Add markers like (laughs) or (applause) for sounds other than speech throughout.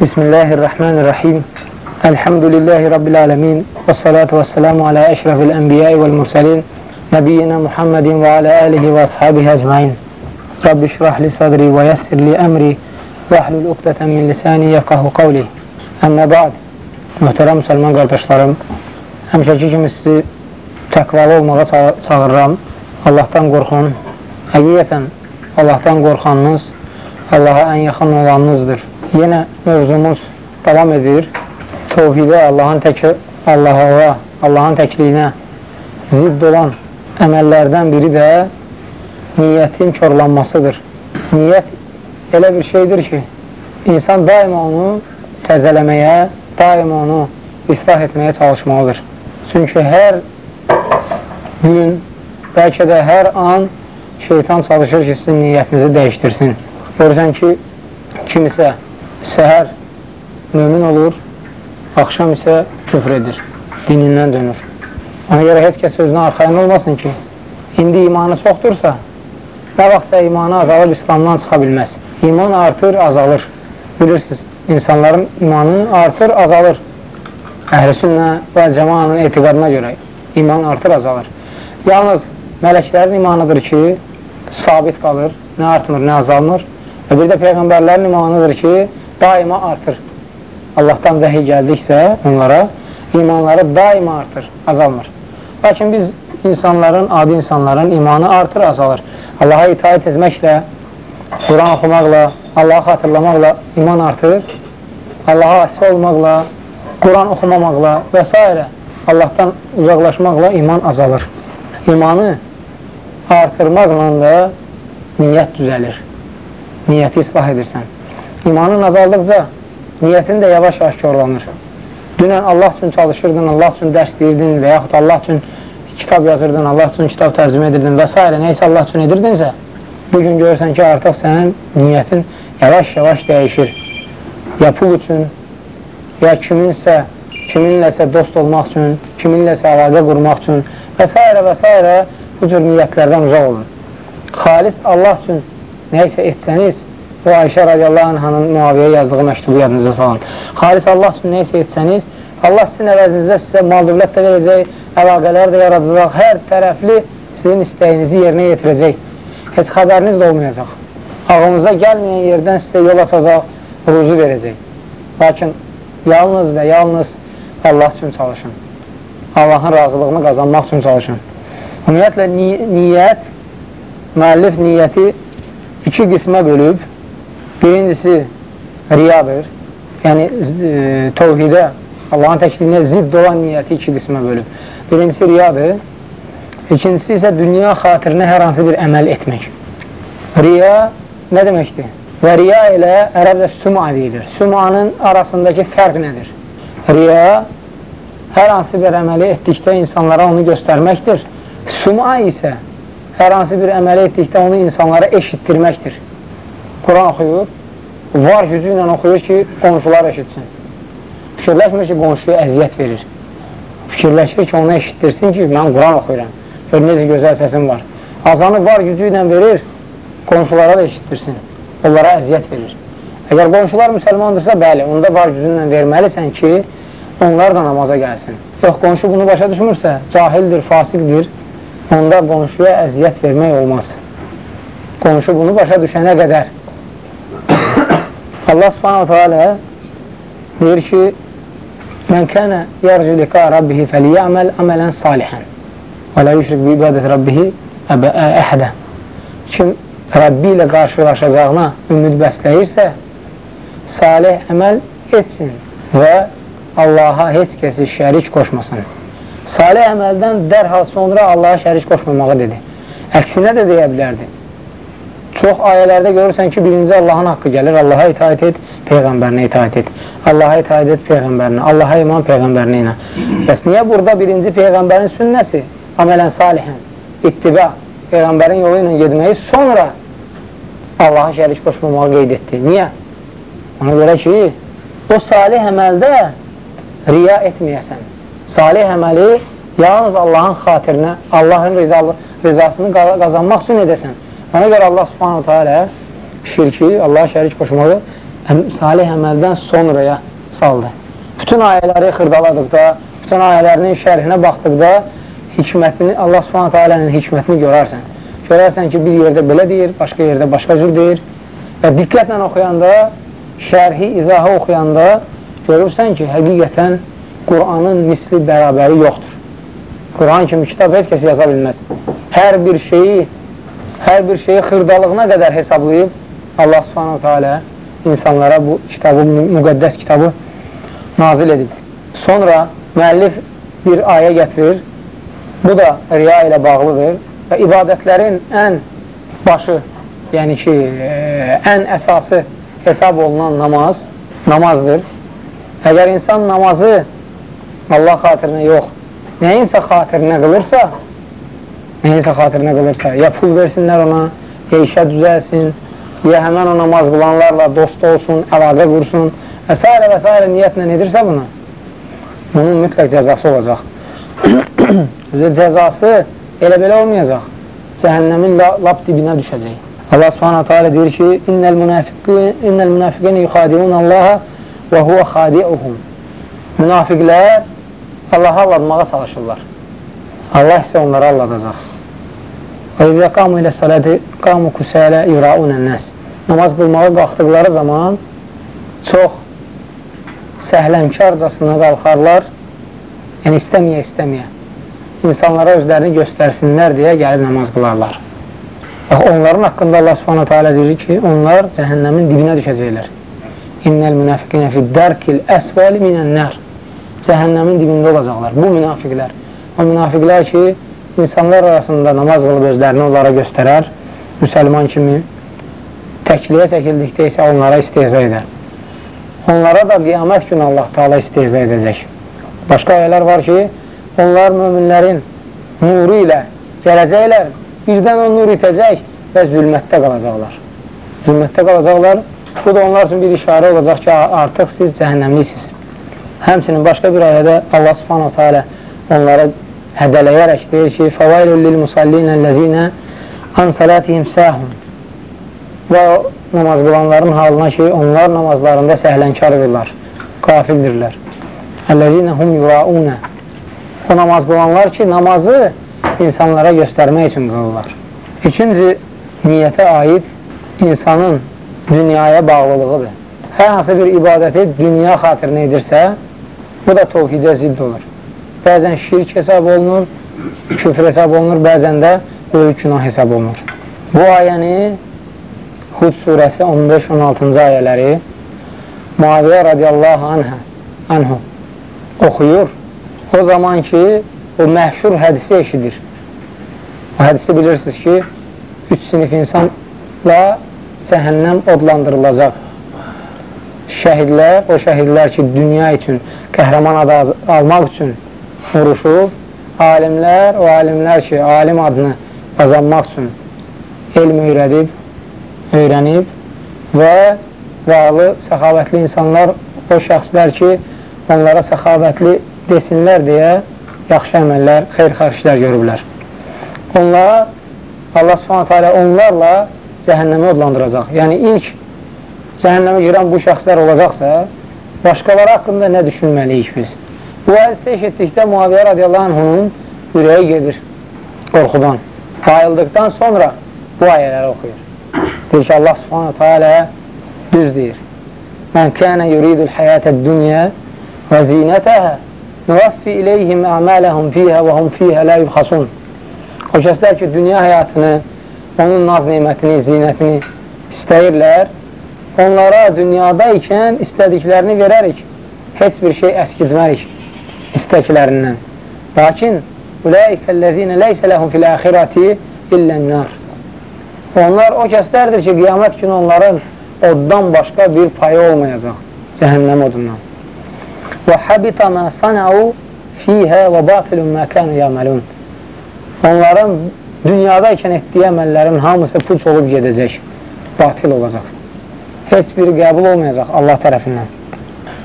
Bismillahirrahmanirrahim. Elhamdülillahi Rabbil alemin. Və salatu və selamu alə əşrafil ənbiyai vəl mursalin. Nəbiyyina Muhammedin və alə alihi və ashabihi əcmain. Rabbi şrahli sadri və yəssirli əmri və əhlül uqdətən min lisani yəfqahu qavli. Əmmə ba'd. Möhtərəm müsəlman qardaşlarım, həmişəki kimi sizi təqvalı olmağa ça çağırıram. Allahdan qorxun. Həqiqətən Allahdan qorxanınız Allaha ən yaxın olanınızdır. Yenə mövzumuz davam edir. Tovhidə Allahın tək Allaha, Allahın təkliyinə zidd olan əməllərdən biri də niyyətin körlanmasıdır. Niyyət elə bir şeydir ki, insan daima onu təzələməyə, daima onu islah etməyə çalışmalıdır. Çünki hər gün, bəlkə də hər an şeytan çalışır ki, sizin niyyətinizi dəyişdirsin. Görürsən ki, kimisə səhər mümin olur, axşam isə küfr edir, dinindən dönür. Ona görə heç kəs sözünə arxayın olmasın ki, indi imanı çoxdursa, nə vaxtsa imanı azalıb İslamdan çıxa bilməz. İman artır, azalır. Bilirsiniz, insanların imanı artır, azalır. Əhl-i və cəmanın etiqadına görə iman artır, azalır. Yalnız mələklərin imanıdır ki, sabit qalır, nə artmır, nə azalmır. Və bir də Peyğəmbərlərin imanıdır ki, daima artır. Allahdan vəhiy gəldiksə onlara imanları daima artır, azalmır. Lakin biz insanların, adi insanların imanı artır, azalır. Allaha itaət etməklə, Quran oxumaqla, Allahı xatırlamaqla iman artır. Allaha asif olmaqla, Quran oxumamaqla və s. Allahdan uzaqlaşmaqla iman azalır. İmanı artırmaqla da niyyət düzəlir. Niyyəti islah edirsən. İmanın azaldıqca niyyətin də yavaş-yavaş körlanır. Dünən Allah üçün çalışırdın, Allah üçün dərs deyirdin və yaxud Allah üçün kitab yazırdın, Allah üçün kitab tərcümə edirdin və s. Neysə Allah üçün edirdinsə, bugün görürsən ki, artıq sənin niyyətin yavaş-yavaş dəyişir. Ya pul üçün, ya kiminsə, kiminləsə dost olmaq üçün, kiminləsə əlaqə qurmaq üçün və s. və s. bu cür niyyətlərdən uzaq olun. Xalis Allah üçün nəysə etsəniz, o Ayşə radiyallahu anhanın müaviyə yazdığı məktubu yadınıza salın. Xalis Allah üçün nəysə etsəniz, Allah sizin əvəzinizə sizə mal dövlət də verəcək, əlaqələr də yaradacaq, hər tərəfli sizin istəyinizi yerinə yetirəcək. Heç xəbəriniz də olmayacaq. Ağınıza gəlməyən yerdən sizə yol açacaq, ruzu verəcək. Lakin yalnız və yalnız Allah üçün çalışın. Allahın razılığını qazanmaq üçün çalışın. Ümumiyyətlə, ni niyyət, müəllif niyyəti iki qismə bölüb. Birincisi riyadır. Yəni, e, tovhidə, Allahın təkliyinə zidd olan niyyəti iki qismə bölüb. Birincisi riyadır. İkincisi isə dünya xatirinə hər hansı bir əməl etmək. Riya nə deməkdir? Və riya ilə ərəbdə suma deyilir. Sumanın arasındakı fərq nədir? Riya hər hansı bir əməli etdikdə insanlara onu göstərməkdir. Suma isə hər hansı bir əməli etdikdə onu insanlara eşitdirməkdir. Quran oxuyur, var gücü ilə oxuyur ki, qonşular eşitsin. Fikirləşmir ki, qonşuya əziyyət verir. Fikirləşir ki, onu eşitdirsin ki, mən Quran oxuyuram. Gör, necə gözəl səsim var. Azanı var gücü ilə verir, qonşulara da eşitdirsin. Onlara əziyyət verir. Əgər qonşular müsəlmandırsa, bəli, onda var gücünlə verməlisən ki, onlar da namaza gəlsin. Yox, qonşu bunu başa düşmürsə, cahildir, fasiqdir, onda qonşuya əziyyət vermək olmaz. Qonşu bunu başa düşənə qədər. (coughs) Allah subhanahu teala deyir ki, Mən kənə yərcü liqa rabbihi fəliyəməl əmələn salihən və lə yüşrik bi ibadət rabbihi əhədə Kim Rəbbi ilə qarşılaşacağına ümid bəsləyirsə, salih əməl etsin və Allaha heç kəsi şərik qoşmasın. Salih əməldən dərhal sonra Allaha şərik qoşmamağı dedi. Əksinə də deyə bilərdi. Çox ayələrdə görürsən ki, birinci Allahın haqqı gəlir, Allaha itaət et, Peyğəmbərinə itaət et. Allaha itaət et Peyğəmbərinə, Allaha iman Peyğəmbərinə ilə. Bəs niyə burada birinci Peyğəmbərin sünnəsi, əmələn salihən, ittibə, Peyğəmbərin yolu ilə gedməyi sonra Allaha şərik qoşmamağı qeyd etdi. Niyə? Ona görə ki, o salih əməldə riya etməyəsən. Salih əməli yalnız Allahın xatirinə, Allahın rizasını qazanmaq üçün edəsən. Ona görə Allah subhanahu teala şirki, Allah şərik qoşmağı salih əməldən sonraya saldı. Bütün ayələri xırdaladıqda, bütün ayələrinin şərhinə baxdıqda hikmətini, Allah subhanətə alənin hikmətini görərsən. Görərsən ki, bir yerdə belə deyir, başqa yerdə başqa cür deyir və diqqətlə oxuyanda, şərhi, izahı oxuyanda görürsən ki, həqiqətən Quranın misli bərabəri yoxdur. Quran kimi kitab heç kəs yaza bilməz. Hər bir şeyi, hər bir şeyi xırdalığına qədər hesablayıb Allah subhanətə alə insanlara bu kitabı, müqəddəs kitabı nazil edib. Sonra müəllif bir ayə gətirir. Bu da riya ilə bağlıdır və ibadətlərin ən başı, yəni ki, e, ən əsası hesab olunan namaz namazdır. Əgər insan namazı Allah xatirinə yox, nəyinsə xatirinə qılırsa, nəyinsə xatirinə qılırsa, ya pul versinlər ona, ya işə düzəlsin, ya həmən o namaz qılanlarla dost olsun, əlaqə qursun və s. və s. niyyətlə edirsə bunu, bunun mütləq cəzası olacaq. (clears throat) cəzası elə belə olmayacaq. Cəhənnəmin lap dibinə düşəcək. Allah subhanahu teala deyir ki, İnnəl münafiqin yuxadiun Allaha və huvə xadiuhum. Münafiqlər Allahı alladmağa çalışırlar. Allah isə onları alladacaq. Və izə qamu ilə saləti qamu kusələ yuraunən nəs. Namaz qılmağa qalxdıqları zaman çox səhlənkarcasına qalxarlar, yəni istəməyə-istəməyə. İnsanlara özlərini göstərsinlər deyə gəlib namaz qılarlar. Onların haqqında Allah subhanətə alə deyir ki, onlar cəhənnəmin dibinə düşəcəklər. İnnəl münafiqinə fiddərkil əsvəli minən-nər. Cəhənnəmin dibində olacaqlar. Bu münafiqlər. O münafiqlər ki, insanlar arasında namaz qılıb özlərini onlara göstərər, müsəlman kimi təkliyə çəkildikdə isə onlara istehza edər. Onlara da qiyamət günü Allah Taala istehza edəcək. Başqa ayələr var ki, onlar möminlərin nuru ilə gələcəklər, birdən o nur itəcək və zülmətdə qalacaqlar. Zülmətdə qalacaqlar. Bu da onlar üçün bir işarə olacaq ki, artıq siz cəhənnəmliksiniz. Həmsinin başqa bir ayədə Allah subhanahu teala onlara hədələyərək deyir ki, Fəvailun lil musallinəl-ləzinə an salatihim səhun və namaz qılanların halına ki, onlar namazlarında səhlənkardırlar, qafildirlər. Əlləzinə hum yuraunə O namaz qılanlar ki, namazı insanlara göstərmək üçün qılırlar. İkinci niyyətə aid insanın dünyaya bağlılığıdır. Hər hansı bir ibadəti dünya xatirinə edirsə, bu da tovhidə zidd olur. Bəzən şirk hesab olunur, küfr hesab olunur, bəzən də böyük günah hesab olunur. Bu ayəni Hud surəsi 15-16-cı ayələri Muaviyyə radiyallahu anhə, anhu oxuyur. O zaman ki, o məhşur hədisi eşidir. O hədisi bilirsiniz ki, üç sinif insanla cəhənnəm odlandırılacaq. Şəhidlər, o şəhidlər ki, dünya üçün, qəhrəman adı almaq üçün vuruşub, alimlər, o alimlər ki, alim adını qazanmaq üçün elm öyrədib, öyrənib və varlı, səxavətli insanlar, o şəxslər ki, onlara səxavətli desinlər deyə yaxşı əməllər, xeyr-xar işlər görüblər. Onlar, Allah subhanətə alə onlarla cəhənnəmə odlandıracaq. Yəni, ilk cəhənnəmə girən bu şəxslər olacaqsa, başqaları haqqında nə düşünməliyik biz? Bu hədisi eşitdikdə Muaviyyə radiyallahu anhunun ürəyi gedir qorxudan. Ayıldıqdan sonra bu ayələri oxuyur. Deyir ki, Allah subhanətə alə düz deyir. Mən kənə yuridul həyətə dünya və zinətəhə nüvəffi iləyhim əmələhum fiyhə və hum fiyhə lə yubxasun. O kəslər ki, dünya həyatını, onun naz neymətini, zinətini istəyirlər, onlara dünyada ikən istədiklərini verərik, heç bir şey əskiltmərik istəklərindən. Lakin Ulaikəl-ləzinə leysə ləhum fil-əxirəti illən-nar. Onlar o kəslərdir ki, qiyamət günü onların oddan başqa bir payı olmayacaq, cəhənnəm odundan. Və habita mə sanəu fiyhə və batilun mə kənu yəməlun. Onların dünyada ikən etdiyi əməllərin hamısı puç olub gedəcək, batil olacaq. Heç bir qəbul olmayacaq Allah tərəfindən.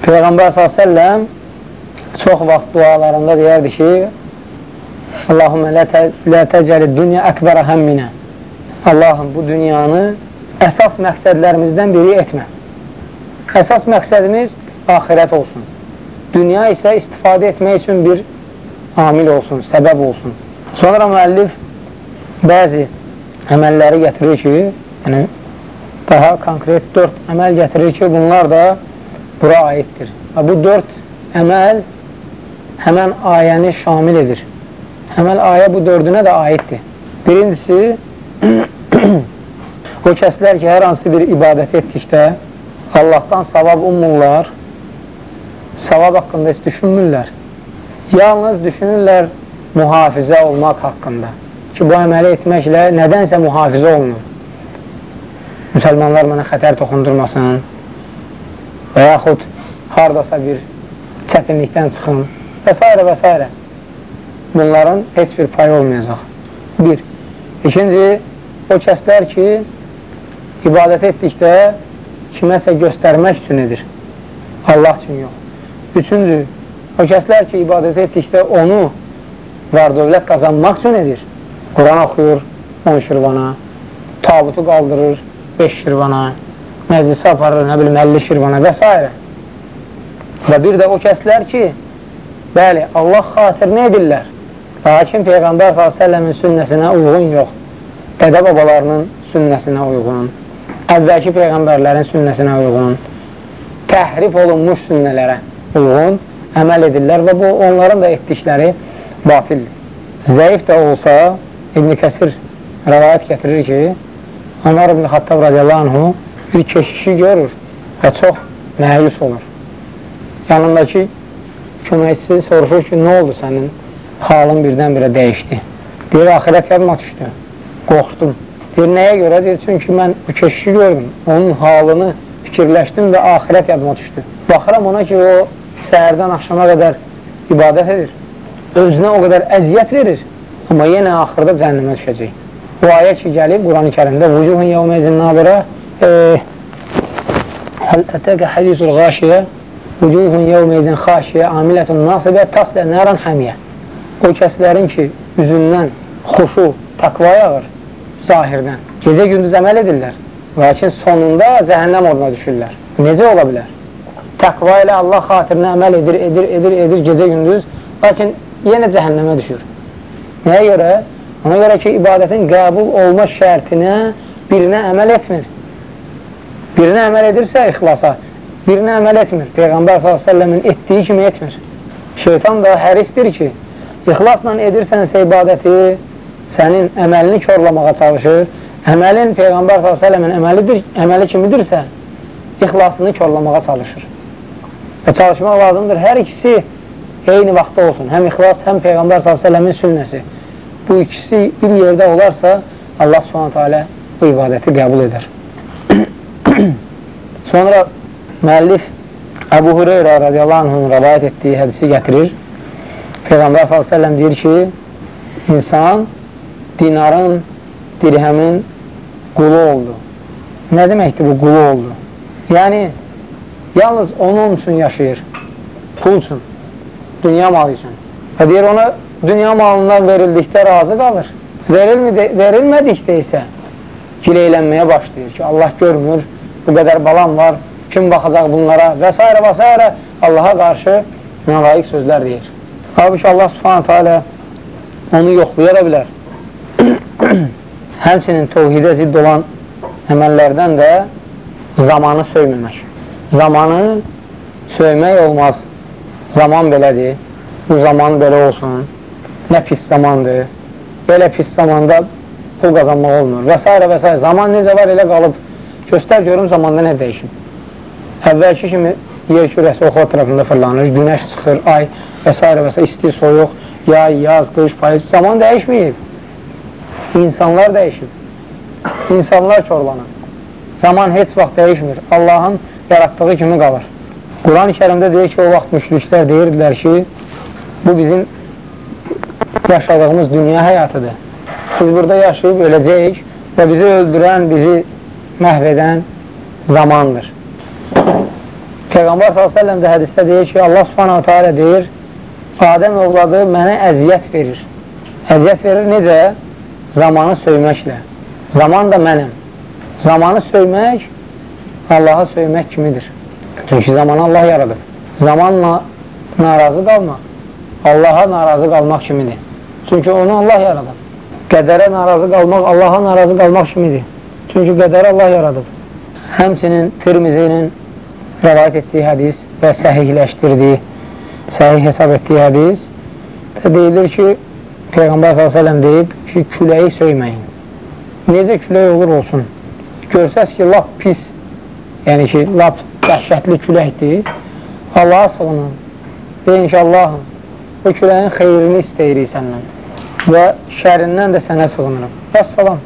Peyğəmbər s.ə.v çox vaxt dualarında deyərdi ki, Allahümə lə təcəli dünya əkbərə həmminə. Allahım, bu dünyanı əsas məqsədlərimizdən biri etmə. Əsas məqsədimiz axirət olsun. Dünya isə istifadə etmək üçün bir amil olsun, səbəb olsun. Sonra müəllif bəzi əməlləri gətirir ki, yəni daha konkret dörd əməl gətirir ki, bunlar da bura aiddir. Və bu dörd əməl həmən ayəni şamil edir. Həmən ayə bu dördünə də aiddir. Birincisi, (clears throat) o kəslər ki, hər hansı bir ibadət etdikdə Allahdan savab ummurlar, savab haqqında heç düşünmürlər. Yalnız düşünürlər mühafizə olmaq haqqında ki, bu əməli etməklə nədənsə mühafizə olunur. Müsəlmanlar mənə xətər toxundurmasın və yaxud haradasa bir çətinlikdən çıxın və s. və s. Bunların heç bir payı olmayacaq. Bir. İkinci, o kəslər ki, ibadət etdikdə kiməsə göstərmək üçün edir. Allah üçün yox. Üçüncü, o kəslər ki, ibadət etdikdə onu var dövlət qazanmaq üçün edir. Quran oxuyur 10 şirvana, tabutu qaldırır 5 şirvana, məclisi aparır, nə bilim, 50 şirvana və s. Və bir də o kəslər ki, bəli, Allah xatirinə edirlər. Lakin Peyğəmbər s.ə.v-in sünnəsinə uyğun yox, dədə babalarının sünnəsinə uyğun, əvvəlki Peyğəmbərlərin sünnəsinə uyğun, təhrif olunmuş sünnələrə uyğun əməl edirlər və bu onların da etdikləri batildir. Zəif də olsa, İbn Kəsir rəvayət gətirir ki, Ömər ibn Xattab radiyallahu anhu bir keşişi görür və çox məyus olur. Yanındakı köməkçisi soruşur ki, nə oldu sənin halın birdən-birə dəyişdi. Deyir, axirət yadıma düşdü, qorxdum. Deyir, nəyə görə? Deyir, çünki mən bu keşişi gördüm, onun halını fikirləşdim və axirət yadıma düşdü. Baxıram ona ki, o səhərdən axşama qədər ibadət edir, özünə o qədər əziyyət verir, amma yenə axırda cəhənnəmə düşəcək. Bu ayə ki, gəlib Quran-ı kərimdə Vucuhun yevmezin nabirə Həl ətəqə hədisul qaşiyə Vucuhun yevmezin xaşiyə amilətun nasibə taslə nəran həmiyə O kəslərin ki, üzündən xuşu, takva yağır zahirdən. Gecə gündüz əməl edirlər. Lakin sonunda cəhənnəm oduna düşürlər. Necə ola bilər? Təqva ilə Allah xatirinə əməl edir, edir, edir, edir gecə gündüz. Lakin yenə cəhənnəmə düşür. Nəyə görə? Ona görə ki, ibadətin qəbul olma şərtinə birinə əməl etmir. Birinə əməl edirsə ixlasa, birinə əməl etmir. Peyğəmbər s.ə.v-in etdiyi kimi etmir. Şeytan da hərisdir ki, ixlasla edirsənsə ibadəti, sənin əməlini körlamağa çalışır. Əməlin Peyğəmbər s.ə.v-in əməlidir, əməli kimidirsə, ixlasını körlamağa çalışır. Və çalışmaq lazımdır. Hər ikisi eyni vaxtda olsun. Həm ixlas, həm Peyğəmbər s.ə.v-in sünnəsi. Bu ikisi bir yerdə olarsa, Allah s.ə.v bu ibadəti qəbul edər. (clears throat) Sonra müəllif Əbu Hüreyrə radiyallahu anhın rəvayət etdiyi hədisi gətirir. Peyğəmbər s.ə.v deyir ki, insan dinarın, dirhəmin qulu oldu. Nə deməkdir bu qulu oldu? Yəni, yalnız onun üçün yaşayır, pul üçün, dünya malı üçün. Və deyir, ona dünya malından verildikdə razı qalır. Verilmədikdə isə gileylənməyə başlayır ki, Allah görmür, bu qədər balam var, kim baxacaq bunlara və s. və s. Allaha qarşı nalayiq sözlər deyir. Halbuki Allah subhanətə alə onu yoxlaya da bilər. (clears throat) Həmçinin tovhidə zidd olan əməllərdən də zamanı söyməmək. Zamanı söymək olmaz. Zaman belədir, bu zaman belə olsun, nə pis zamandır, belə pis zamanda pul qazanmaq olmur və s. və s. Zaman necə var, elə qalıb. Göstər görüm zamanda nə dəyişim. Əvvəlki kimi yer kürəsi oxu tərəfində fırlanır, günəş çıxır, ay və s. və s. isti, soyuq, yay, yaz, qış, payız. Zaman dəyişməyib. İnsanlar dəyişir. İnsanlar çorlanır. Zaman heç vaxt dəyişmir. Allahın yaratdığı kimi qalır. Quran-ı kərimdə deyir ki, o vaxt müşriklər deyirdilər ki, bu bizim yaşadığımız dünya həyatıdır. Biz burada yaşayıb öləcəyik və bizi öldürən, bizi məhv edən zamandır. Peyğəmbər s.ə.v də hədisdə deyir ki, Allah subhanahu teala deyir, Adəm ovladı mənə əziyyət verir. Əziyyət verir necə? zamanı söyməklə. Zaman da mənəm. Zamanı söymək Allaha söymək kimidir. Çünki zamanı Allah yaradıb. Zamanla narazı qalma, Allaha narazı qalmaq kimidir. Çünki onu Allah yaradıb. Qədərə narazı qalmaq, Allaha narazı qalmaq kimidir. Çünki qədəri Allah yaradıb. Həmçinin Tirmizinin rəvayət etdiyi hədis və səhihləşdirdiyi, səhih hesab etdiyi hədis və deyilir ki, Peyğəmbər s.ə.v deyib ki, küləyi söyməyin. Necə külək olur olsun. Görsəz ki, lap pis, yəni ki, lap dəhşətli küləkdir, Allaha sığının. Deyin ki, Allahım, bu küləyin xeyrini istəyirik səndən və şərindən də sənə sığınırım. Vəssalam.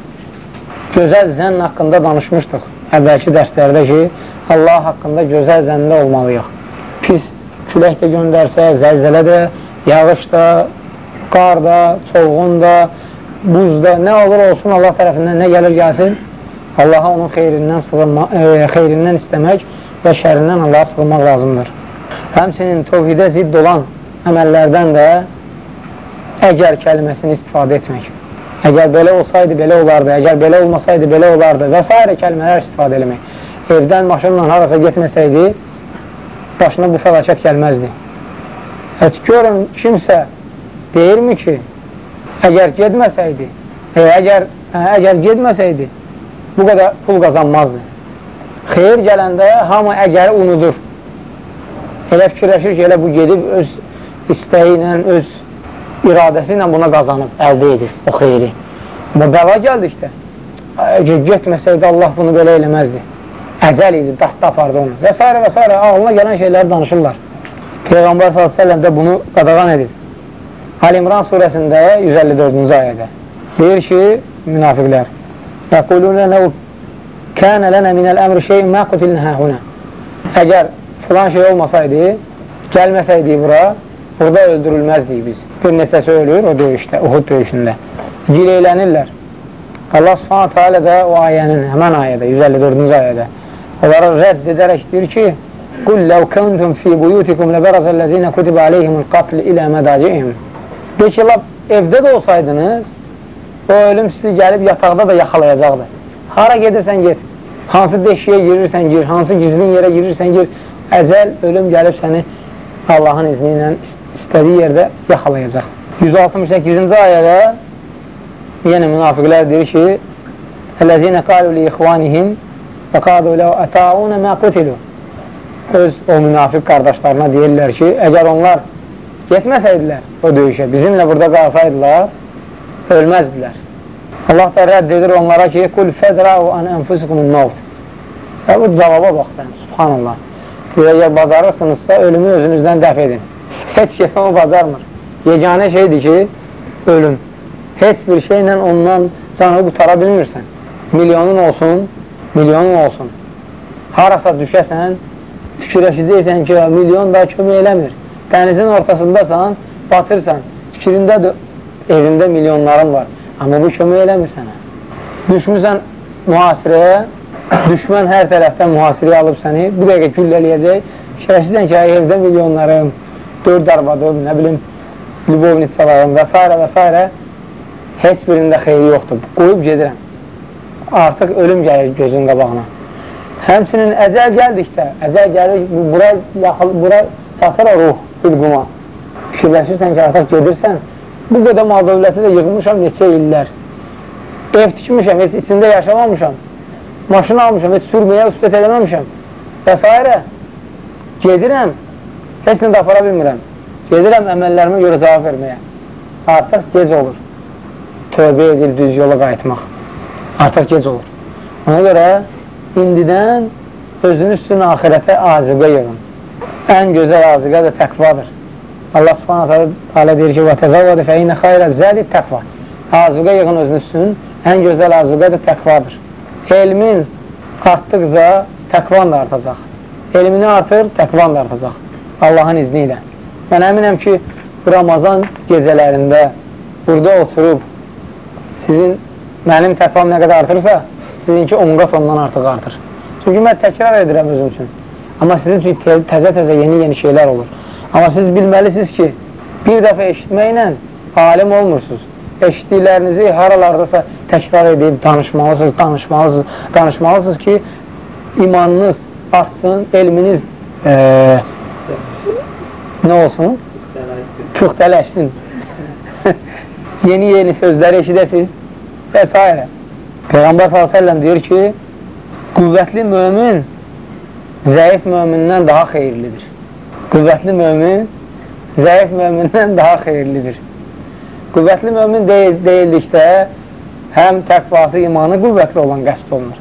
Gözəl zənn haqqında danışmışdıq əvvəlki dərslərdə ki, Allah haqqında gözəl zəndə olmalıyıq. Pis külək də göndərsə, zəlzələ də, yağış da, qar da, çolğun da, buz da, nə olur olsun Allah tərəfindən nə gəlir gəlsin, Allaha onun xeyrindən, sığınma, e, xeyrindən istəmək və şərindən Allaha sığınmaq lazımdır. Həmçinin tovhidə zidd olan əməllərdən də əgər kəlməsini istifadə etmək. Əgər belə olsaydı, belə olardı, əgər belə olmasaydı, belə olardı və s. kəlmələr istifadə eləmək. Evdən maşınla harasa getməsəydi, başına bu fəlakət gəlməzdi. Heç görün, kimsə deyirmi ki, əgər getməsəydi, e, əgər, ə, əgər getməsəydi, bu qədər pul qazanmazdı. Xeyir gələndə hamı əgəri unudur. Elə fikirləşir ki, elə bu gedib öz istəyi ilə, öz iradəsi ilə buna qazanıb, əldə edir o xeyri. Amma bəla gəldikdə, getməsəydi Allah bunu belə eləməzdi. Əcəl idi, daxta apardı onu və s. və s. ağlına gələn şeyləri danışırlar. Peyğəmbər s.ə.v də bunu qadağan edir. Al-İmran surəsində 154-cü ayədə deyir ki, münafiqlər Yəqulunə nəv kənə lənə minəl əmri şeyin mə qutilnə həhunə Əgər filan şey olmasaydı, gəlməsəydi bura, burada öldürülməzdik biz. Bir neçəsi ölür o döyüşdə, Uhud döyüşündə. Gileylənirlər. Allah subhanətə alə də o ayənin, həmən ayədə, 154-cü ayədə onlara rədd edərək deyir ki, Qul ləv kəntum fi buyutikum ləbərəzəl-ləzinə kutibə aleyhimul qatl ilə mədacihim De ki, evdə də olsaydınız, o ölüm sizi gəlib yataqda da yaxalayacaqdır. Hara gedirsən, get. Hansı deşiyə girirsən, gir. Hansı gizlin yerə girirsən, gir. Əcəl, ölüm gəlib səni Allahın izni ilə istədiyi yerdə yaxalayacaq. 168-ci ayədə yenə münafiqlər deyir ki, Ələzinə qalu li ixvanihim və qadu ləv ətəunə mə qutilu Öz o münafiq qardaşlarına deyirlər ki, əgər onlar getməsəydilər o döyüşə, bizimlə burada qalsaydılar, ölməzdilər. Allah da rədd edir onlara ki, Qul fədrau an ənfusukumun mavt. Və bu cavaba bax sən, subhanallah. Əgər bacarırsınızsa, ölümü özünüzdən dəf edin. Heç kəs onu bacarmır. Yeganə şeydir ki, ölüm. Heç bir şeylə ondan canı qutara bilmirsən. Milyonun olsun, milyonun olsun. Harasa düşəsən, fikirləşəcəksən ki, milyon da kömək eləmir. Dənizin ortasındasan, batırsan. Fikrindədir, evində milyonların var. Amma bu kömək eləmir sənə. Düşmüsən mühasirəyə, düşmən hər tərəfdən mühasirəyə alıb səni, bu dəqiqə güllələyəcək. Fikirləşirsən ki, evdə milyonlarım, dörd arvadım, nə bilim, Lubovnitsalarım və s. və s. Heç birində xeyri yoxdur. Qoyub gedirəm. Artıq ölüm gəlir gözün qabağına. Həmsinin əcəl gəldikdə, əcəl gəlir, bura, yaxıl, bura çatır ruh, bilquma. Fikirləşirsən ki, artıq gedirsən, bu qədər mal dövləti də yığmışam neçə illər. Ev tikmişəm, heç içində yaşamamışam. Maşın almışam, heç sürməyə üsbət eləməmişəm. Və s. Gedirəm, heç nə də apara bilmirəm. Gedirəm əməllərimə görə cavab verməyə. Artıq gec olur. Tövbə edir, düz yola qayıtmaq Artıq gec olur. Ona görə indidən özünün üstünün axirətə azıqa yığın. Ən gözəl azıqa da təqvadır. Allah subhanətə alə deyir ki, وَتَزَوَّدِ فَاِنَّ خَيْرَ زَادِ təqva. Azıqa yığın özünün üstünün, ən gözəl azıqa da təqvadır. Elmin artdıqca təqvan da artacaq. Elmini artır, təqvan da artacaq. Allahın izni ilə. Mən əminəm ki, Ramazan gecələrində burada oturub sizin mənim təqvam nə qədər artırsa, sizinki 10 qat ondan artıq artır. Çünki mən təkrar edirəm özüm üçün. Amma sizin üçün təzə-təzə yeni-yeni şeylər olur. Amma siz bilməlisiniz ki, bir dəfə eşitməklə alim olmursunuz. Eşitdiklərinizi haralardasa təkrar edib danışmalısınız, danışmalısınız, danışmalısınız ki, imanınız artsın, elminiz e, nə olsun? Küxtələşsin. Yeni-yeni (laughs) sözləri eşidəsiz və s. Peyğəmbər s.ə.v deyir ki, qüvvətli mömin zəif mömindən daha xeyirlidir. Qüvvətli mömin zəif mömindən (laughs) daha xeyirlidir. Qüvvətli mömin deyil, deyildikdə həm təqvası, imanı qüvvətli olan qəsd olunur,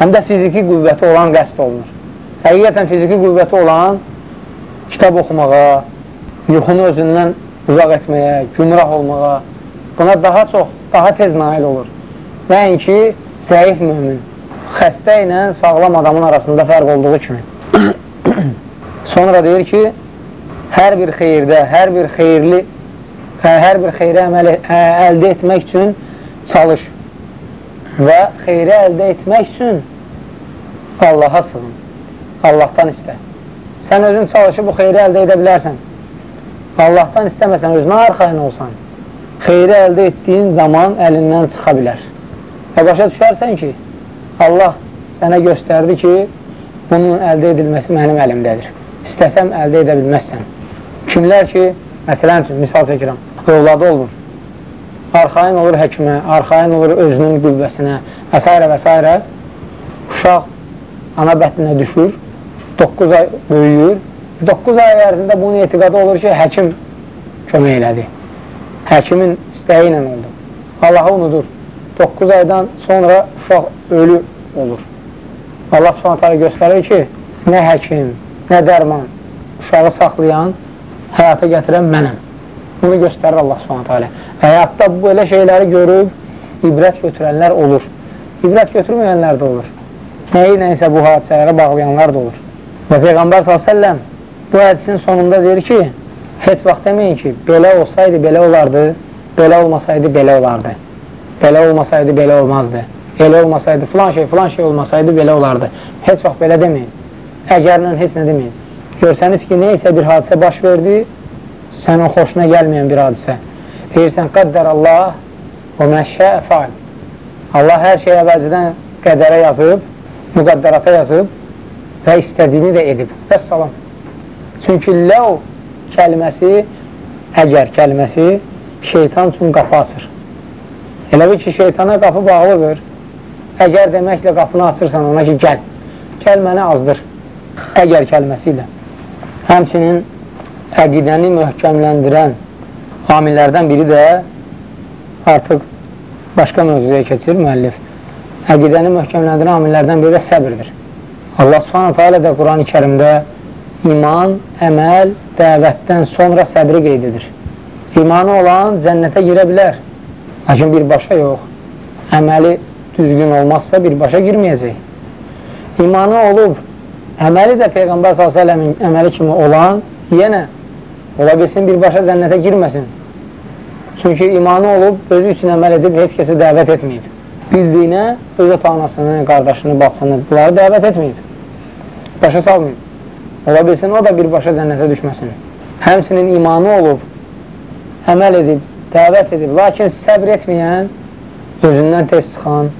həm də fiziki qüvvəti olan qəsd olunur. Həqiqətən fiziki qüvvəti olan kitab oxumağa, yuxunu özündən uzaq etməyə, gümrah olmağa, buna daha çox, daha tez nail olur. Nəinki zəif mümin, xəstə ilə sağlam adamın arasında fərq olduğu kimi. (coughs) Sonra deyir ki, hər bir xeyirdə, hər bir xeyirli, hər bir xeyri əməl əldə etmək üçün çalış və xeyri əldə etmək üçün Allaha sığın, Allahdan istə. Sən özün çalışıb bu xeyri əldə edə bilərsən. Allahdan istəməsən, özünə arxayın olsan, xeyri əldə etdiyin zaman əlindən çıxa bilər. Və başa düşərsən ki, Allah sənə göstərdi ki, bunun əldə edilməsi mənim əlimdədir. İstəsəm əldə edə bilməzsən. Kimlər ki, məsələn üçün, misal çəkirəm, övladı olur, arxain olur həkimə, arxain olur özünün qüvvəsinə və s. və s. Uşaq ana bətninə düşür, 9 ay böyüyür, 9 ay ərzində bunun etiqadı olur ki, həkim kömək elədi. Həkimin istəyi ilə oldu. Allahı unudur. 9 aydan sonra uşaq ölü olur. Allah subhanətləri göstərir ki, nə həkim, nə dərman uşağı saxlayan, həyata gətirən mənəm. Bunu göstərir Allah subhanətləri. Həyatda belə şeyləri görüb, ibrət götürənlər olur. İbrət götürməyənlər də olur. Nəyi nəysə bu hadisələrə bağlayanlar da olur. Və Peyğəmbər s.ə.v bu hədisin sonunda deyir ki, heç vaxt deməyin ki, belə olsaydı belə olardı, belə olmasaydı belə olardı. Belə olmasaydı belə olmazdı. Elə olmasaydı filan şey, filan şey olmasaydı belə olardı. Heç vaxt belə deməyin. Əgərlə heç nə deməyin. Görsəniz ki, neysə bir hadisə baş verdi, sənin xoşuna gəlməyən bir hadisə. Deyirsən, qəddər Allah o məşşə əfal. Allah hər şey əvvəlcədən qədərə yazıb, müqəddərata yazıb və istədiyini də edib. Bəs salam. Çünki ləv kəlməsi, əgər kəlməsi şeytan üçün qapı açır. Elə bir ki, şeytana qapı bağlıdır. Əgər deməklə qapını açırsan ona ki, gəl, gəl məni azdır. Əgər kəlməsi ilə. Həmçinin əqidəni möhkəmləndirən amillərdən biri də artıq başqa mövzuya keçir müəllif. Əqidəni möhkəmləndirən amillərdən biri də səbirdir. Allah subhanətə alə də Quran-ı kərimdə iman, əməl, dəvətdən sonra səbri qeyd edir. İmanı olan cənnətə girə bilər. Lakin birbaşa yox. Əməli düzgün olmazsa birbaşa girməyəcək. İmanı olub, əməli də Peyğəmbər s.ə.v-in əməli kimi olan, yenə ola bilsin birbaşa cənnətə girməsin. Çünki imanı olub, özü üçün əməl edib, heç kəsi dəvət etməyib. Bildiyinə öz atanasını, qardaşını, baxsını, bunları dəvət etməyib. Başa salmayıb. Ola bilsin, o da birbaşa cənnətə düşməsin. Həmsinin imanı olub, əməl edib, dəvət edib. Lakin səbr etməyən, özündən tez çıxan,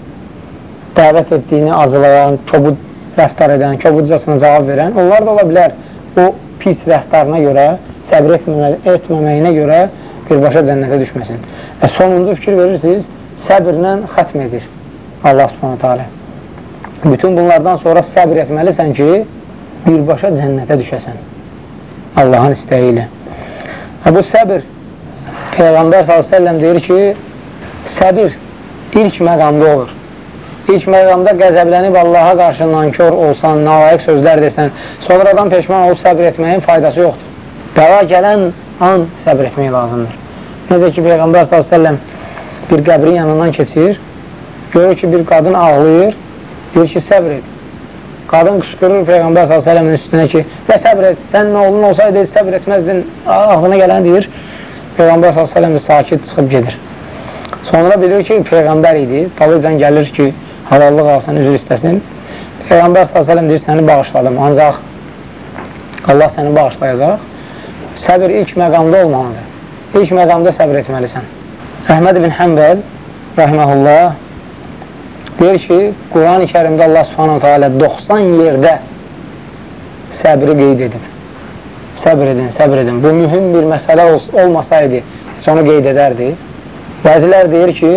dəvət etdiyini acılayan, kobud rəftar edən, kobudcasına cavab verən, onlar da ola bilər o pis rəftarına görə, səbr etməmə etməməyinə görə birbaşa cənnətə düşməsin. Və sonuncu fikir verirsiniz, səbirlə xətm edir Allah subhanətə alə. Bütün bunlardan sonra səbr etməlisən ki, birbaşa cənnətə düşəsən Allahın istəyi ilə. Bu səbir Peyğəmbər s.ə.v deyir ki, səbir ilk məqamda olur. İlk məqamda qəzəblənib Allaha qarşı nankör olsan, nalayiq sözlər desən, sonradan peşman olub səbir etməyin faydası yoxdur. Bəla gələn an səbir etmək lazımdır. Necə ki, Peyğəmbər s.ə.v bir qəbrin yanından keçir, görür ki, bir qadın ağlayır, deyir ki, səbir et. Qadın qışqırır Peyğəmbər s.ə.v-in üstünə ki, və səbir et, sənin oğlun olsaydı səbir etməzdin, ağzına gələn deyir, Peyğəmbər s.ə.v sakit çıxıb gedir. Sonra bilir ki, Peyğəmbər idi. Talıcan gəlir ki, halallıq alsın, üzr istəsin. Peyğəmbər s.ə.v deyir, səni bağışladım. Ancaq Allah səni bağışlayacaq. Səbir ilk məqamda olmalıdır. İlk məqamda səbir etməlisən. Əhməd ibn Həmbəl, rəhməhullah, deyir ki, Quran-ı kərimdə Allah subhanahu teala 90 yerdə səbri qeyd edib. Səbr edin, səbr edin. Bu mühüm bir məsələ ol olmasaydı, onu qeyd edərdi. Bəzilər deyir ki,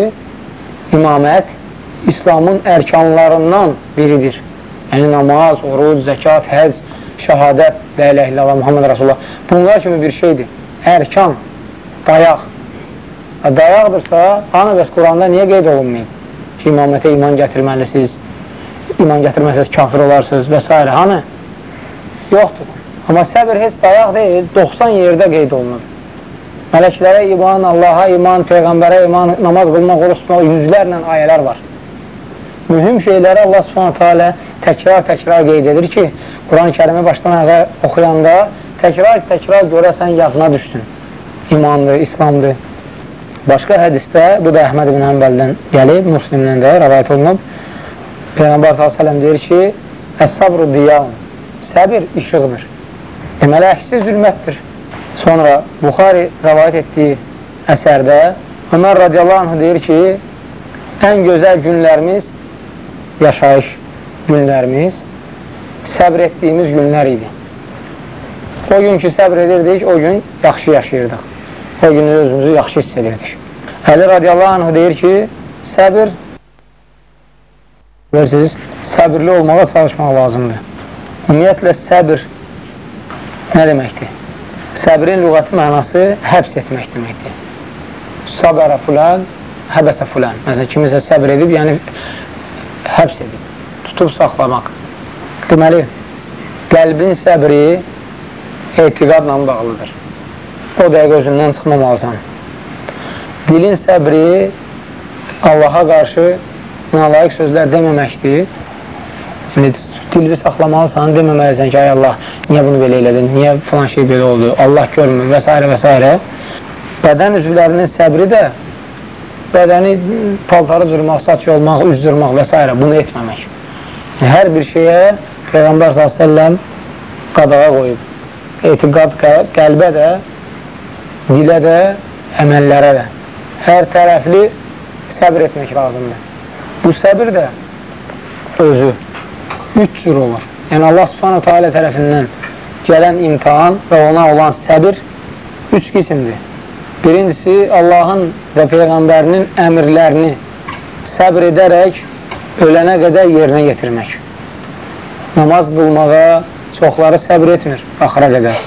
imamət İslamın ərkanlarından biridir. Yəni namaz, oruc, zəkat, həc, şəhadət, la ilə illallah, Muhammed Rasulullah. Bunlar kimi bir şeydir. Ərkan, dayaq. Dayaqdırsa, hanı bəs Quranda niyə qeyd olunmayıb? Ki, imamətə iman gətirməlisiniz, iman gətirməsəz kafir olarsınız və s. Hanı? Yoxdur. Amma səbir heç dayaq deyil, 90 yerdə qeyd olunur. Mələklərə iman, Allaha iman, Peyğəmbərə iman, namaz qılmaq, oruç tutmaq, yüzlərlə ayələr var. Mühüm şeyləri Allah subhanətə alə təkrar-təkrar qeyd edir ki, Quran-ı kərimi başdan ayağa oxuyanda təkrar-təkrar görəsən yadına düşsün. İmandır, İslamdır. Başqa hədisdə, bu da Əhməd ibn Həmbəldən gəlib, Müslimdən də rəvayət olunub. Peyğəmbər s.ə.v deyir ki, Əs-sabru diyaun, səbir işıqdır. Deməli, əksi zülmətdir. Sonra Buxari rəvayət etdiyi əsərdə Ömər radiyallahu anh deyir ki, ən gözəl günlərimiz yaşayış günlərimiz səbr etdiyimiz günlər idi. O gün ki, səbr edirdik, o gün yaxşı yaşayırdıq. O gün özümüzü yaxşı hiss edirdik. Əli radiyallahu anh deyir ki, səbir görürsünüz, səbirli olmağa çalışmaq lazımdır. Ümumiyyətlə, səbir nə deməkdir? Səbrin lüğəti mənası həbs etmək deməkdir. Sabərə fulan, həbəsə fulan. Məsələn, kimisə səbr edib, yəni həbs edib, tutub saxlamaq. Deməli, qəlbin səbri etiqadla bağlıdır. O dəqiqə özündən çıxmamalısan. Dilin səbri Allaha qarşı nalayiq sözlər deməməkdir. Yəni, dilini saxlamalısan, deməməlisən ki, ay Allah, niyə bunu belə elədin, niyə filan şey belə oldu, Allah görmür və s. və s. Bədən üzvlərinin səbri də bədəni paltarı cırmaq, saç yolmaq, üz cırmaq və s. bunu etməmək. Hər bir şeyə Peyğəmbər s.ə.v qadağa qoyub. Etiqad qəlbə də, dilə də, əməllərə də. Hər tərəfli səbr etmək lazımdır. Bu səbir də özü üç cür olur. Yəni Allah subhanahu teala tərəfindən gələn imtihan və ona olan səbir üç qisimdir. Birincisi, Allahın və Peyğəmbərinin əmirlərini səbr edərək ölənə qədər yerinə yetirmək. Namaz qılmağa çoxları səbr etmir axıra qədər.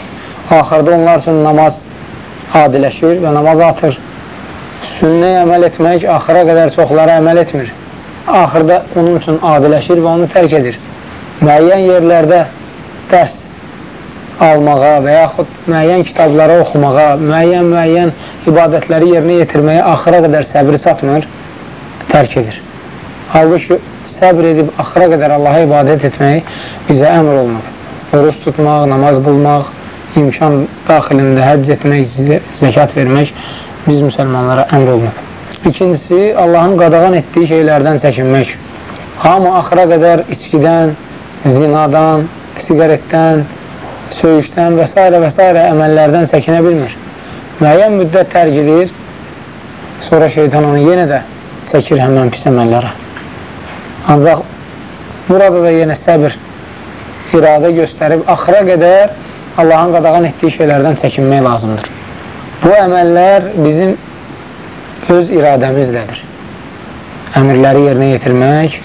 Axırda onlar üçün namaz adiləşir və namaz atır. Sünnəyə əməl etmək axıra qədər çoxları əməl etmir. Axırda onun üçün adiləşir və onu tərk edir. Müəyyən yerlərdə dərs almağa və yaxud müəyyən kitabları oxumağa, müəyyən-müəyyən ibadətləri yerinə yetirməyə axıra qədər səbri satmır, tərk edir. Halbuki səbr edib axıra qədər Allaha ibadət etmək bizə əmr olunur. Oruç tutmaq, namaz qılmaq, imkan daxilində həcc etmək, zəkat vermək biz müsəlmanlara əmr olunur. İkincisi, Allahın qadağan etdiyi şeylərdən çəkinmək. Hamı axıra qədər içkidən, zinadan, sigaretdən, söyüşdən və s. və s. əməllərdən çəkinə bilmir. Müəyyən müddət tərk edir, sonra şeytan onu yenə də çəkir həmən pis əməllərə. Ancaq burada da yenə səbir, iradə göstərib, axıra qədər Allahın qadağan etdiyi şeylərdən çəkinmək lazımdır. Bu əməllər bizim öz iradəmizdədir. Əmirləri yerinə yetirmək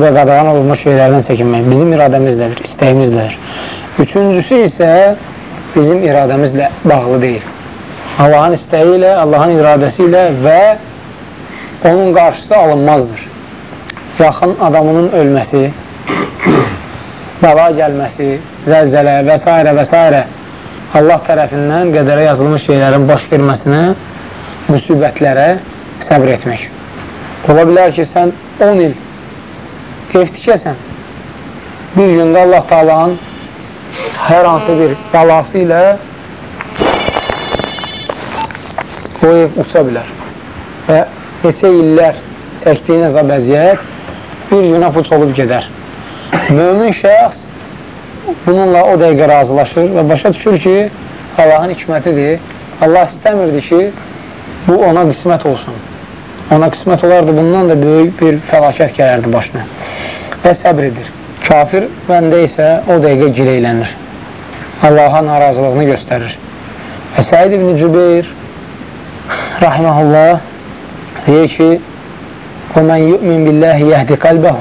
və qadağan olunmuş şeylərdən çəkinmək bizim iradəmizdədir, istəyimizdədir. Üçüncüsü isə bizim iradəmizlə bağlı deyil. Allahın istəyi ilə, Allahın iradəsi ilə və onun qarşısı alınmazdır. Yaxın adamının ölməsi, bəla gəlməsi, zəlzələ və s. və s. Allah tərəfindən qədərə yazılmış şeylərin baş verməsinə, müsibətlərə səbr etmək. Ola bilər ki, sən 10 il ev tikəsən, bir gündə Allah talanın hər hansı bir balası ilə o ev uça bilər və neçə illər çəkdiyin əzab əziyyət bir günə puç olub gedər. (coughs) Mömin şəxs bununla o dəqiqə razılaşır və başa düşür ki, Allahın hikmətidir. Allah istəmirdi ki, bu ona qismət olsun. Ona qismət olardı, bundan da böyük bir fəlakət gələrdi başına və səbr edir. Kafir bəndə isə o dəqiqə gileylənir. Allaha narazılığını göstərir. Və Səid ibn Cübeyr rahiməhullah deyir ki, وَمَنْ يُؤْمِنْ بِاللّٰهِ يَهْدِ قَلْبَهُ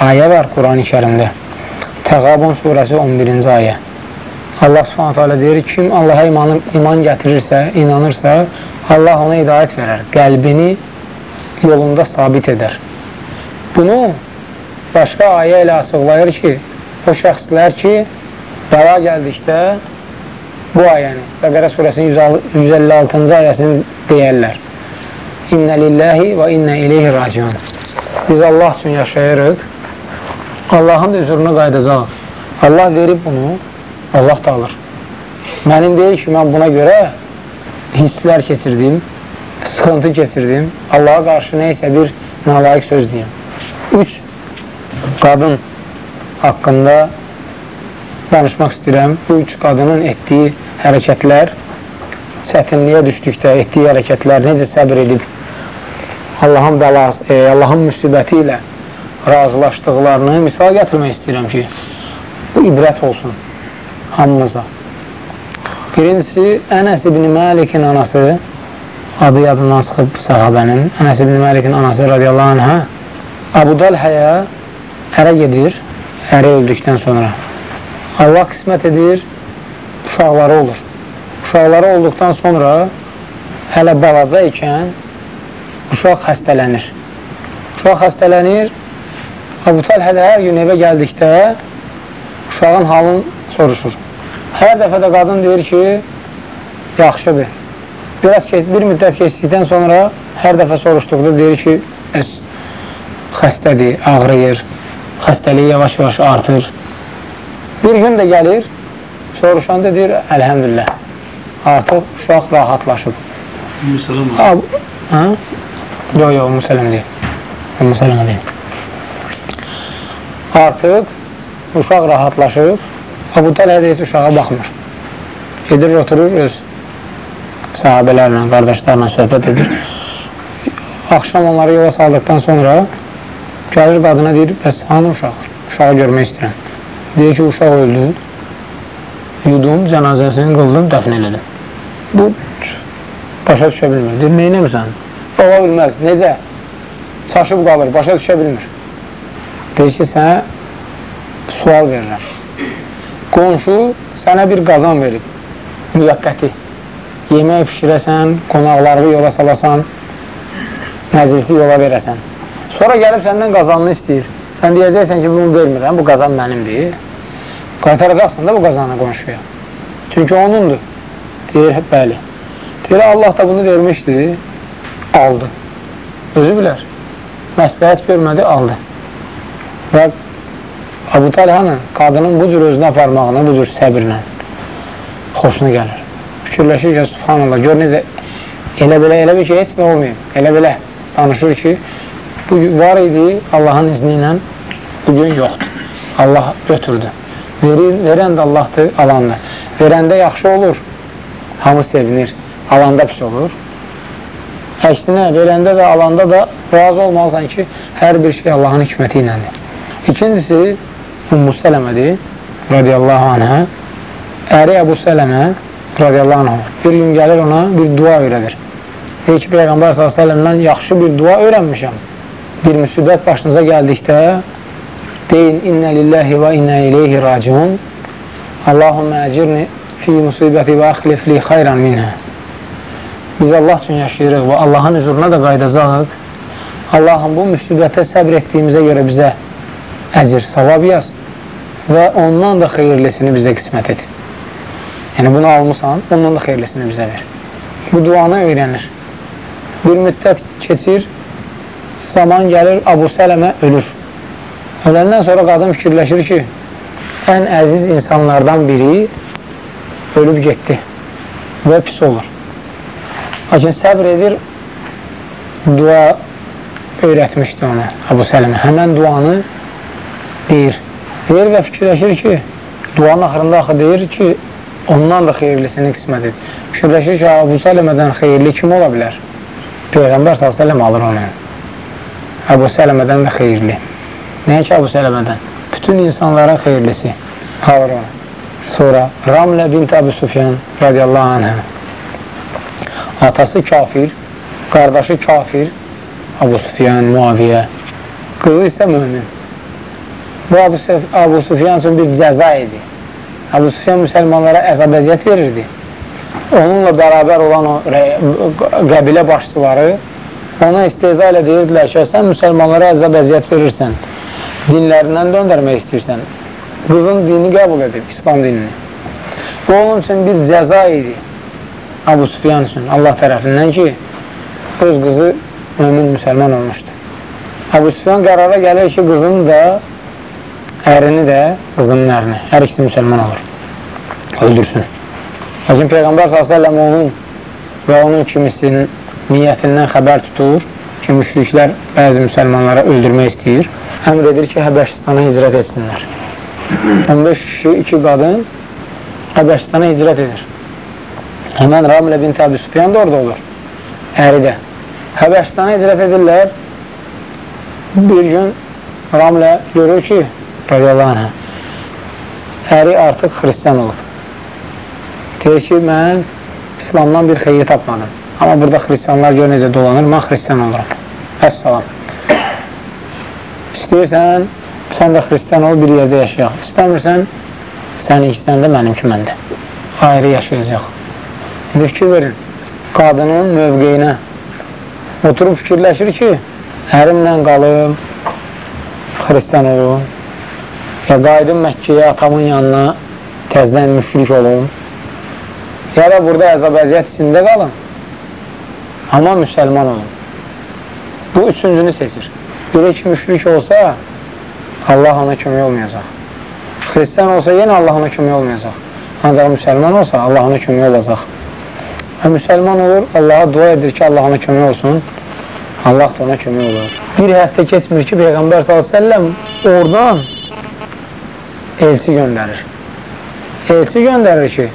Ayə var Quran-ı kərimdə. Təqabun surəsi 11-ci ayə. Allah subhanət hələ deyir, kim Allaha iman, iman gətirirsə, inanırsa, Allah ona hidayət verər, qəlbini yolunda sabit edər. Bunu başqa ayə ilə açıqlayır ki, o şəxslər ki, bəla gəldikdə bu ayəni, Bəqərə surəsinin 156-cı ayəsini deyərlər. İnnə lilləhi və innə ileyhi raciun. Biz Allah üçün yaşayırıq, Allahın da üzrünə qaydacaq. Allah verib bunu, Allah da alır. Mənim deyil ki, mən buna görə hisslər keçirdim, sıxıntı keçirdim, Allaha qarşı neysə bir nalayiq söz deyim. Üç qadın haqqında danışmaq istəyirəm. Bu üç qadının etdiyi hərəkətlər, çətinliyə düşdükdə etdiyi hərəkətlər necə səbir edib Allahın bəlası, e, Allahın müsibəti ilə razılaşdıqlarını misal gətirmək istəyirəm ki, bu ibrət olsun hamımıza. Birincisi, Ənəs ibn Məlikin anası, adı yadından çıxıb sahabənin, Ənəs ibn Məlikin anası radiyallahu anhə, Abu Dalhəyə ərə gedir, əri öldükdən sonra. Allah qismət edir, uşaqları olur. Uşaqları olduqdan sonra hələ balaca ikən uşaq xəstələnir. Uşaq xəstələnir, Abu Talhə də hər gün evə gəldikdə uşağın halını soruşur. Hər dəfə də qadın deyir ki, yaxşıdır. Biraz keç, bir müddət keçdikdən sonra hər dəfə soruşduqda deyir ki, xəstədir, ağrıyır, xəstəliyi yavaş-yavaş artır. Bir gün də gəlir, soruşanda deyir, əlhəmdülillah, artıq uşaq rahatlaşıb. Müsələm Hə? Yox, yox, Müsələm deyil. Müsələm deyil. Artıq uşaq rahatlaşıb, Abu Talha deyir, uşağa baxmır. Gedir, oturur, öz sahabələrlə, qardaşlarla söhbət edir. Axşam onları yola saldıqdan sonra gəlir qadına deyir, bəs hanı uşaq? Uşağı görmək istəyirəm. Deyir ki, uşaq öldü, yudum, cənazəsini qıldım, dəfn elədim. Bu başa düşə bilmir. Deyir, neynəmirsən? Ola bilməz. Necə? Çaşıb qalır, başa düşə bilmir. Deyir ki, sənə sual verirəm. Qonşu sənə bir qazan verib, müvəqqəti. Yemək pişirəsən, qonaqları yola salasan, məclisi yola verəsən. Sonra gəlib səndən qazanını istəyir. Sən deyəcəksən ki, bunu vermirəm, bu qazan mənimdir. Qaytaracaqsın da bu qazanı qonşuya. Çünki onundur. Deyir, bəli. Deyir, Allah da bunu vermişdi, aldı. Özü bilər. Məsləhət görmədi, aldı. Və Abu Talhanın qadının bu cür özünü aparmağına, bu cür səbirlə xoşuna gəlir. Fikirləşir ki, subhanallah, gör necə elə belə, elə bir ki, heç nə olmayıb. Elə belə danışır ki, bu var idi, Allahın izni ilə bugün yoxdur. Allah götürdü. Verir, verən də Allahdır, alandır. Verəndə yaxşı olur, hamı sevinir. Alanda pis olur. Əksinə, verəndə də, alanda da razı olmalısan ki, hər bir şey Allahın hikməti iləndir. İkincisi, Ümmü Sələmədir, radiyallahu anhə. Əri Əbu Sələmə, radiyallahu anhə, bir gün gəlir ona bir dua öyrədir. Deyir ki, Peyğəmbər s.ə.v mən yaxşı bir dua öyrənmişəm. Bir müsibət başınıza gəldikdə deyin, innə lilləhi və innə ileyhi raciun Allahümmə əcirni fi musibəti və əxlif li xayran minhə Biz Allah üçün yaşayırıq və Allahın hüzuruna da qaydacaq. Allahın bu müsibətə səbr etdiyimizə görə bizə əcir, savab yaz və ondan da xeyirlisini bizə qismət et. Yəni, bunu almışsan, ondan da xeyirlisini bizə ver. Bu duanı öyrənir. Bir müddət keçir, zaman gəlir, Abu Sələmə ölür. Öləndən sonra qadın fikirləşir ki, ən əziz insanlardan biri ölüb getdi və pis olur. Lakin səbr edir, dua öyrətmişdi ona Əbu Sələmə. Həmən duanı deyir. Deyir və fikirləşir ki, duanın axırında axı deyir ki, ondan da xeyirlisini qismət edir. Fikirləşir ki, Əbu Sələmədən xeyirli kim ola bilər? Peyğəmbər s.ə.v alır onu. Əbu Sələmədən də xeyirli. Nəyə ki, Əbu Sələmədən? bütün insanların xeyirlisi. Harun. Sonra Ramlə bint Əbu Sufyan radiyallahu anhə. Atası kafir, qardaşı kafir, Əbu Sufyan, Muaviyyə. Qızı isə mümin. Bu Əbu, Əbu Sufyan üçün bir cəza idi. Əbu Sufyan müsəlmanlara əzab əziyyət verirdi. Onunla bərabər olan o qəbilə başçıları ona isteza ilə deyirdilər ki, sən müsəlmanlara əzab əziyyət verirsən, dinlərindən döndərmək istəyirsən, qızın dini qəbul edib, İslam dinini. Bu, onun üçün bir cəza idi Abu Sufyan üçün, Allah tərəfindən ki, öz qızı mümin müsəlman olmuşdu. Abu Sufyan qərara gəlir ki, qızını da, ərini də, qızının ərini, hər ikisi müsəlman olur, öldürsün. Lakin Peyğəmbər s.ə.v onun və onun kimisinin niyyətindən xəbər tutur ki, müşriklər bəzi müsəlmanlara öldürmək istəyir. Əmr edir ki, Həbəşistana hicrət etsinlər. 15 kişi, 2 qadın Həbəşistana hicrət edir. Həmən Ramilə bin Təbi Süfyan da orada olur. Əri də. Həbəşistana hicrət edirlər. Bir gün Ramilə görür ki, radiyallahu anhə, əri artıq xristiyan olub. Deyir ki, mən İslamdan bir xeyri tapmadım. Amma burada xristiyanlar gör necə dolanır, mən xristiyan oluram. Əssalam. İstəyirsən, sən də xristiyan ol, bir yerdə yaşayaq. İstəmirsən, sən ikisindən də mənimki məndə. Ayrı yaşayacaq. İndi fikir verin, qadının mövqeyinə oturub fikirləşir ki, ərimlə qalım, xristiyan olum, ya qaydım Məkkəyə atamın yanına təzdən müşrik olum, ya da burada əzab əziyyət içində qalın, amma müsəlman olun. Bu üçüncünü seçir. Biri ki, müşrik olsa, Allah ona kömək olmayacaq. Xristiyan olsa, yenə Allah ona kömək olmayacaq. Ancaq müsəlman olsa, Allah ona kömək olacaq. Və müsəlman olur, Allaha dua edir ki, Allah ona kömək olsun. Allah da ona kömək olur. Bir həftə keçmir ki, Peyğəmbər s.ə.v oradan elçi göndərir. Elçi göndərir ki,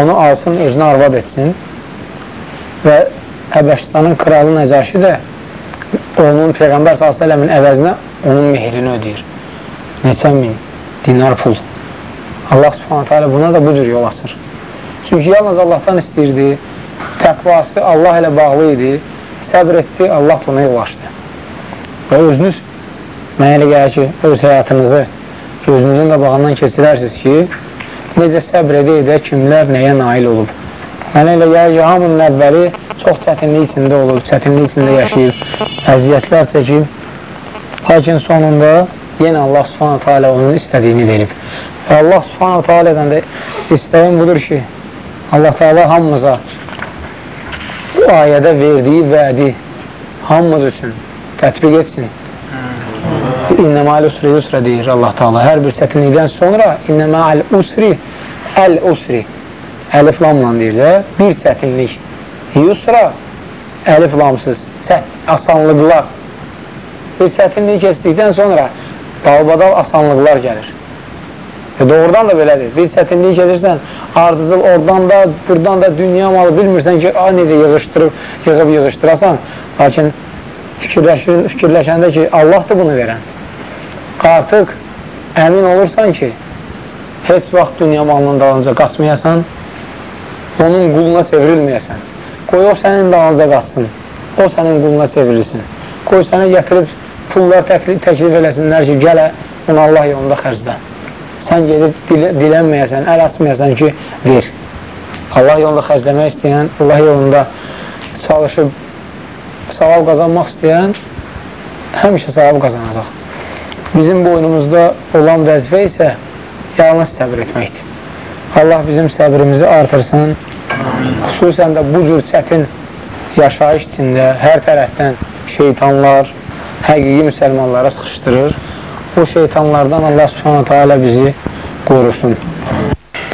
onu alsın, özünə arvad etsin və Həbəşistanın kralı Nəcaşi də onun Peyğəmbər s.ə.v-in əvəzinə onun mehrini ödəyir. Neçə min dinar pul. Allah subhanətə alə buna da bu cür yol açır. Çünki yalnız Allahdan istəyirdi, təqvası Allah ilə bağlı idi, səbr etdi, Allah ona yol açdı. Və özünüz mənə elə gəlir ki, öz həyatınızı gözünüzün qabağından keçirərsiniz ki, necə səbr edə edə kimlər nəyə nail olub. Mənə elə gəlir ki, hamının əvvəli çox çətinlik içində olub, çətinlik içində yaşayıb, əziyyətlər çəkib, lakin sonunda yenə Allah subhanətə alə onun istədiyini verib. Və Allah subhanətə alədən də istəyim budur ki, Allah Teala hamımıza bu ayədə verdiyi vədi hamımız üçün tətbiq etsin. İnnəməl usri yusra deyir Allah Teala. Hər bir çətinlikdən sonra innəməl usri əl usri əlif lamla deyirlər. Bir çətinlik yusra əlif lamsız asanlıqlar bir çətinlik keçdikdən sonra dalbadal asanlıqlar gəlir. E, doğrudan da belədir. Bir çətinlik keçirsən, ardıcıl oradan da, buradan da dünya malı bilmirsən ki, a, necə yığışdırıb, yığıb yığışdırasan. Lakin fikirləşəndə ki, Allahdır bunu verən. Artıq əmin olursan ki, heç vaxt dünya malının dalınca qaçmayasan, onun quluna çevrilməyəsən. Qoy o sənin dalınca qaçsın, o sənin quluna çevrilsin. Qoy sənə gətirib pullar təklif, təklif eləsinlər ki, gələ, bunu Allah yolunda xərclə. Sən gedib dil dilənməyəsən, əl açmayasan ki, ver. Allah yolunda xərcləmək istəyən, Allah yolunda çalışıb savab qazanmaq istəyən həmişə savab qazanacaq. Bizim boynumuzda olan vəzifə isə yalnız səbir etməkdir. Allah bizim səbrimizi artırsın. Xüsusən də bu cür çətin yaşayış içində hər tərəfdən şeytanlar həqiqi müsəlmanlara sıxışdırır. Bu şeytanlardan Allah subhanətə alə bizi qorusun.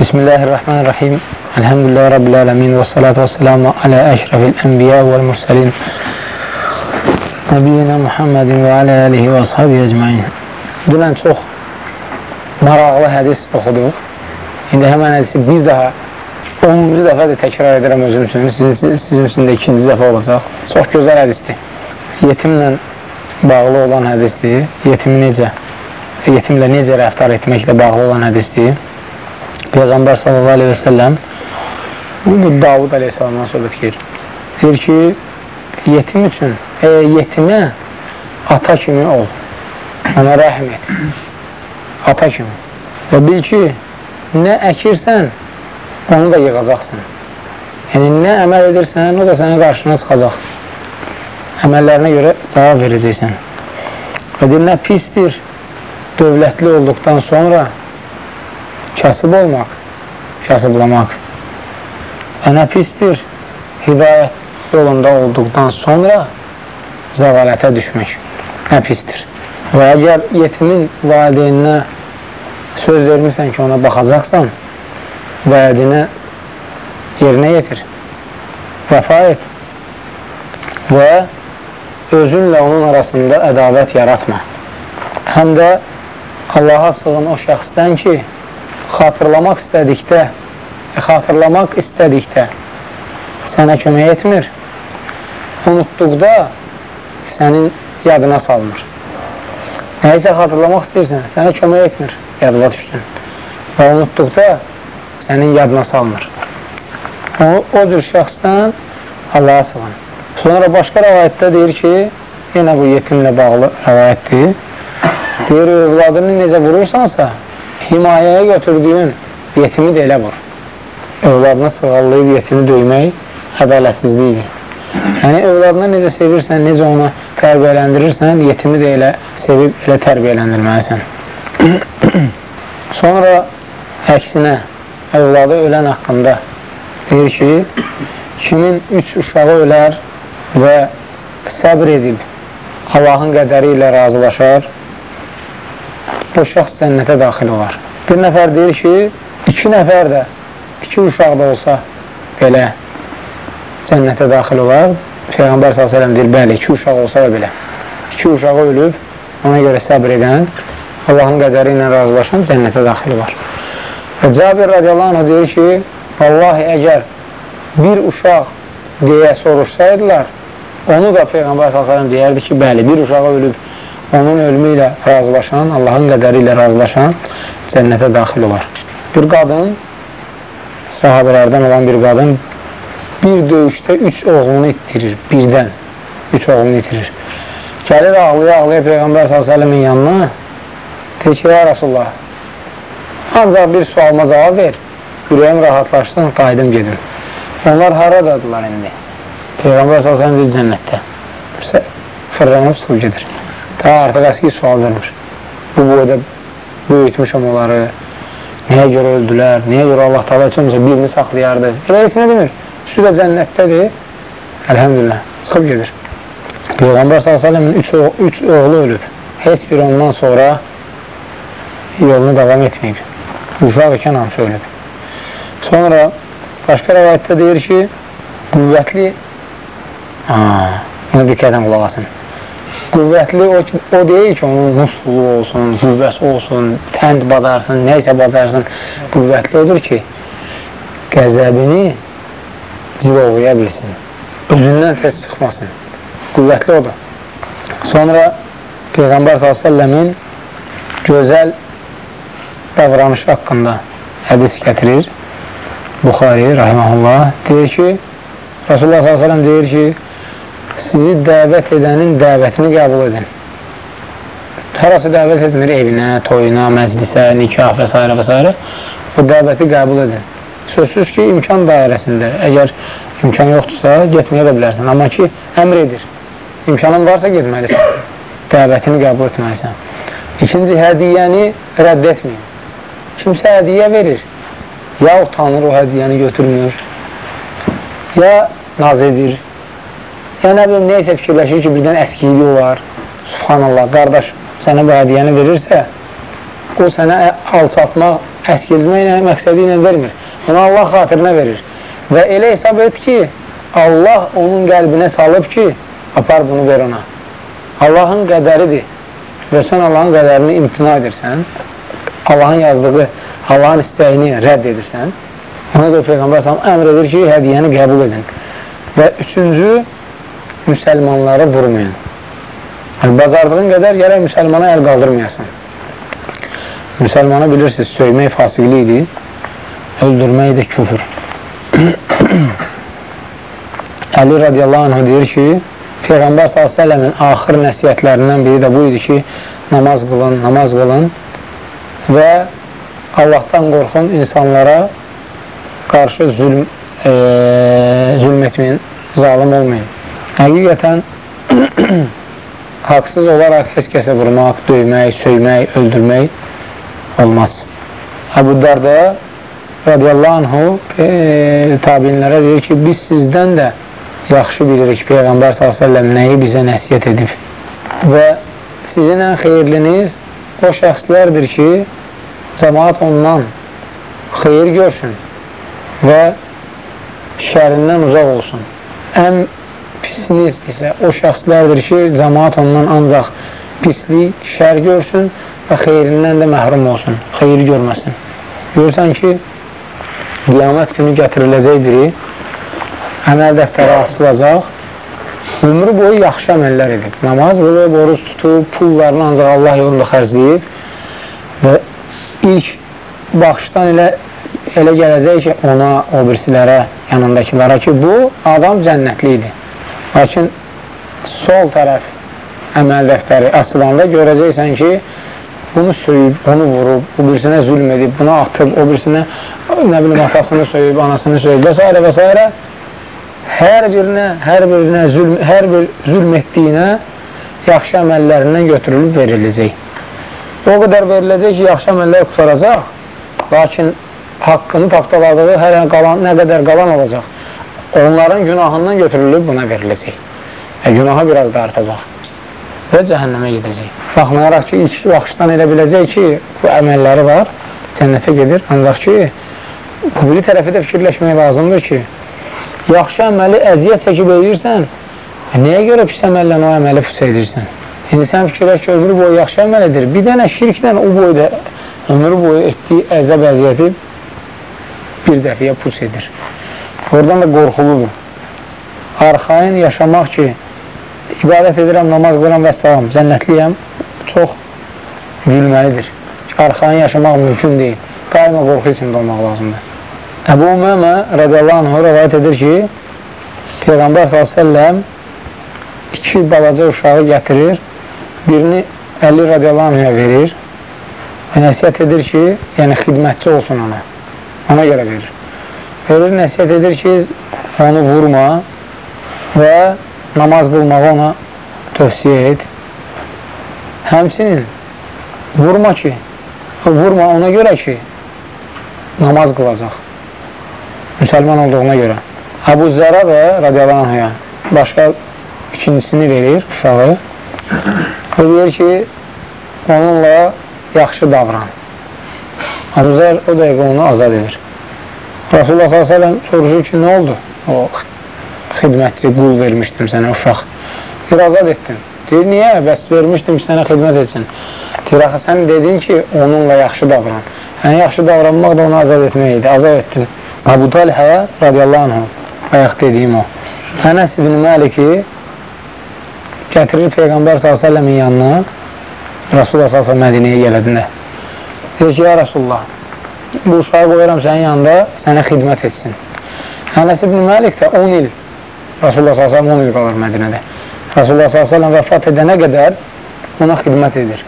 Bismillahirrahmanirrahim. Elhamdülillah Rabbil ələmin və salatu və selamu alə əşrəfil ənbiyə vəl mürsəlin. Nəbiyyina Muhammedin və alə əlihi və ashabi əcməin. Dünən çox maraqlı hədis oxuduq. İndi həmən hədisi bir daha 10-cu dəfə də təkrar edirəm özüm üçün. Sizin, sizin üçün də ikinci dəfə olacaq. Çox gözəl hədisdir. Yetimlə bağlı olan hədisdir. Yetimi necə yetimlə necə rəftar etməklə bağlı olan hədisdir. Peyğəmbər sallallahu aleyhi və səlləm bu Davud aleyhissalamdan söhbət gedir. Deyir ki, yetim üçün e, yetimə ata kimi ol. Ona rəhm et. Ata kimi. Və bil ki, nə əkirsən, onu da yığacaqsan. Yəni, nə əməl edirsən, o da sənin qarşına çıxacaq. Əməllərinə görə cavab verəcəksən. Və deyir, nə pisdir dövlətli olduqdan sonra kasıb olmaq, kasıblamaq. Və nə pisdir hidayət yolunda olduqdan sonra zəvalətə düşmək. Nə pisdir. Və əgər yetimin valideyninə söz vermirsən ki, ona baxacaqsan, vədinə yerinə yetir, vəfa et və özünlə onun arasında ədavət yaratma. Həm də Allaha sığın o şəxsdən ki, xatırlamaq istədikdə, xatırlamaq istədikdə sənə kömək etmir, unutduqda sənin yadına salmır. Nəyisə xatırlamaq istəyirsən, sənə kömək etmir, yadına düşsün. Və unutduqda sənin yadına salmır. O, o cür şəxsdən Allaha sığın. Sonra başqa rəvayətdə deyir ki, yenə bu yetimlə bağlı rəvayətdir. Deyir, övladını necə vurursansa, himayəyə götürdüyün yetimi də elə vur. Övladını sığallayıb yetimi döymək ədalətsizlikdir. Yəni, övladına necə sevirsən, necə ona tərbiyələndirirsən, yetimi də elə sevib, elə tərbiyələndirməlisən. (clears throat) Sonra əksinə, övladı ölən haqqında deyir ki, kimin üç uşağı ölər və səbr edib Allahın qədəri ilə razılaşar, o şəxs cənnətə daxil olar. Bir nəfər deyir ki, iki nəfər də, iki uşaq da olsa belə cənnətə daxil olar. Peyğəmbər s.ə.v deyir, bəli, iki uşaq olsa da belə. İki uşağı ölüb, ona görə səbr edən, Allahın qədəri ilə razılaşan cənnətə daxil olar. Və Cabir radiyallahu deyir ki, Vallahi əgər bir uşaq deyə soruşsaydılar, onu da Peyğəmbər s.ə.v deyərdi ki, bəli, bir uşağı ölüb, onun ölümü ilə razılaşan, Allahın qədəri ilə razılaşan cənnətə daxil olar. Bir qadın, sahabələrdən olan bir qadın bir döyüşdə üç oğlunu itirir, birdən üç oğlunu itirir. Gəlir ağlaya-ağlaya Peyğəmbər s.ə.v-in yanına, deyir ki, ya Rasulullah, ancaq bir sualıma cavab ver, ürəyim rahatlaşsın, qaydım gedim. Onlar haradadılar indi? Peyğəmbər s.ə.v deyir cənnətdə. Fırlanıb sıvı gedir. Daha artıq əski sual vermir. Bu boyda böyütmüşəm onları. Niyə görə öldülər? Niyə görə Allah heç olmasa birini saxlayardı? Elə heç nə demir. Üstü də cənnətdədir. Əlhəmdülillah. Çıxıb gedir. Peyğəmbər s.ə.v-in üç, üç oğlu ölüb. Heç bir ondan sonra yolunu davam etməyib. Uşaq ikən hamısı ölüb. Sonra başqa rəvayətdə deyir ki, qüvvətli Bunu diqqətən qulaq asın. Qüvvətli o, o deyil ki, onun muslu olsun, qüvvəsi olsun, tənd badarsın, nəysə bacarsın. Qüvvətli odur ki, qəzəbini cilovaya bilsin. Özündən tez çıxmasın. Qüvvətli odur. Sonra Peyğəmbər s.ə.v-in gözəl davranış haqqında hədis gətirir. Buxari, rahiməhullah, deyir ki, Rasulullah s.ə.v deyir ki, sizi dəvət edənin dəvətini qəbul edin. Harası dəvət etmir evinə, toyuna, məclisə, nikah və s. və s. O dəvəti qəbul edin. Sözsüz ki, imkan dairəsində, əgər imkan yoxdursa, getməyə də bilərsən. Amma ki, əmr edir. İmkanın varsa getməlisən. Dəvətini qəbul etməlisən. İkinci, hədiyyəni rədd etməyin. Kimsə hədiyyə verir, ya utanır o hədiyyəni götürmür, ya naz edir, Ya nə bilim, neysə fikirləşir ki, birdən əskiliyi olar. Subhanallah, qardaş sənə bu hədiyəni verirsə, o sənə alçatmaq, əskilmək məqsədi ilə vermir. Ona Allah xatirinə verir. Və elə hesab et ki, Allah onun qəlbinə salıb ki, apar bunu ver ona. Allahın qədəridir və sən Allahın qədərini imtina edirsən, Allahın yazdığı, Allahın istəyini rədd edirsən, ona da Peyğəmbər əmr edir ki, hədiyəni qəbul edin. Və üçüncü, müsəlmanları vurmayın. Yəni, bacardığın qədər gərək müsəlmana əl qaldırmayasın. Müsəlmanı bilirsiniz, söymək fasiqlidir, öldürmək də küfür. (clears throat) Əli radiyallahu anh deyir ki, Peyğəmbər s.ə.v-in axır nəsiyyətlərindən biri də bu idi ki, namaz qılın, namaz qılın və Allahdan qorxun insanlara qarşı zülm, e, zülm etməyin, zalim olmayın. Həqiqətən (clears throat) haqsız olaraq heç kəsə vurmaq, döymək, söymək, öldürmək olmaz. Əbu Dərdə radiyallahu anhu e, tabinlərə deyir ki, biz sizdən də yaxşı bilirik Peyğəmbər s.ə.v nəyi bizə nəsiyyət edib və sizin ən xeyirliniz o şəxslərdir ki, cəmaat ondan xeyir görsün və şərindən uzaq olsun. Ən pisiniz isə o şəxslərdir ki, cəmaat ondan ancaq pislik, şər görsün və xeyrindən də məhrum olsun, xeyri görməsin. Görürsən ki, qiyamət günü gətiriləcək biri, əməl dəftəri açılacaq, ömrü boyu yaxşı əməllər edib, namaz qılıb, oruç tutub, pullarını ancaq Allah yolunda xərcləyib və ilk baxışdan elə, elə gələcək ki, ona, o birisilərə, yanındakilara ki, bu adam cənnətli idi. Lakin sol tərəf əməl dəftəri açılanda görəcəksən ki, bunu söyüb, onu vurub, o birisinə zülm edib, buna atıb, o birisinə nə bilim, atasını söyüb, anasını söyüb və s. və s. Hər birinə, hər birinə zülm, hər bir zülm etdiyinə yaxşı əməllərindən götürülüb veriləcək. O qədər veriləcək ki, yaxşı əməllər qutaracaq, lakin haqqını tapdaladığı hər qalan, nə qədər qalan olacaq, onların günahından götürülüb buna veriləcək. Və günahı biraz da artacaq və cəhənnəmə gedəcək. Baxmayaraq ki, ilk baxışdan elə biləcək ki, bu əməlləri var, cənnətə gedir. Ancaq ki, bu biri tərəfi də fikirləşmək lazımdır ki, yaxşı əməli əziyyət çəkib edirsən, nəyə görə pis əməllə o əməli pus edirsən? İndi sən fikirləş ki, ömrü boyu yaxşı əməl edir. Bir dənə şirklə o boyda ömrü boyu etdiyi əzəb əziyyəti bir dəfiyə pus edir. Oradan da qorxuludur. Arxain yaşamaq ki, ibadət edirəm, namaz qıram və salam, cənnətliyəm, çox gülməlidir. Arxanı yaşamaq mümkün deyil. Daima qorxu içində olmaq lazımdır. Əbu Umamə radiyallahu anh rəvayət edir ki, Peyğəmbər s.ə.v iki balaca uşağı gətirir, birini 50 radiyallahu anh'a verir və nəsiyyət edir ki, yəni xidmətçi olsun ona. Ona görə verir. Verir, nəsiyyət edir ki, onu vurma və namaz qılmağı ona tövsiyə et. Həmsinin vurma ki, vurma ona görə ki, namaz qılacaq. Müsəlman olduğuna görə. Əbu Zəra da radiyallahu anhaya başqa ikincisini verir uşağı. O deyir ki, onunla yaxşı davran. Əbu Zər o dəqiqə onu azad edir. Rasulullah s.ə.v soruşur ki, nə oldu? O xidmətçi qul vermişdim sənə uşaq. Deyir, azad etdim. Deyir, niyə? Bəs vermişdim ki, sənə xidmət etsin. Deyir, axı sən dedin ki, onunla yaxşı davran. Yəni, yaxşı davranmaq da onu azad etmək idi. Azad etdim. Abu Talhə radiyallahu anh, bayaq dediyim o. Ənəs ibn Maliki gətirir Peyğəmbər s.ə.v-in yanına Rasulullah s.ə.v Mədinəyə gələdində. Deyir ki, ya Rasulullah, bu uşağı qoyuram sənin yanında, sənə xidmət etsin. Ənəs ibn Məlik də 10 il Rasulullah s.ə.v 10 il qalır Mədinədə. Rasulullah s.ə.v vəfat edənə qədər ona xidmət edir.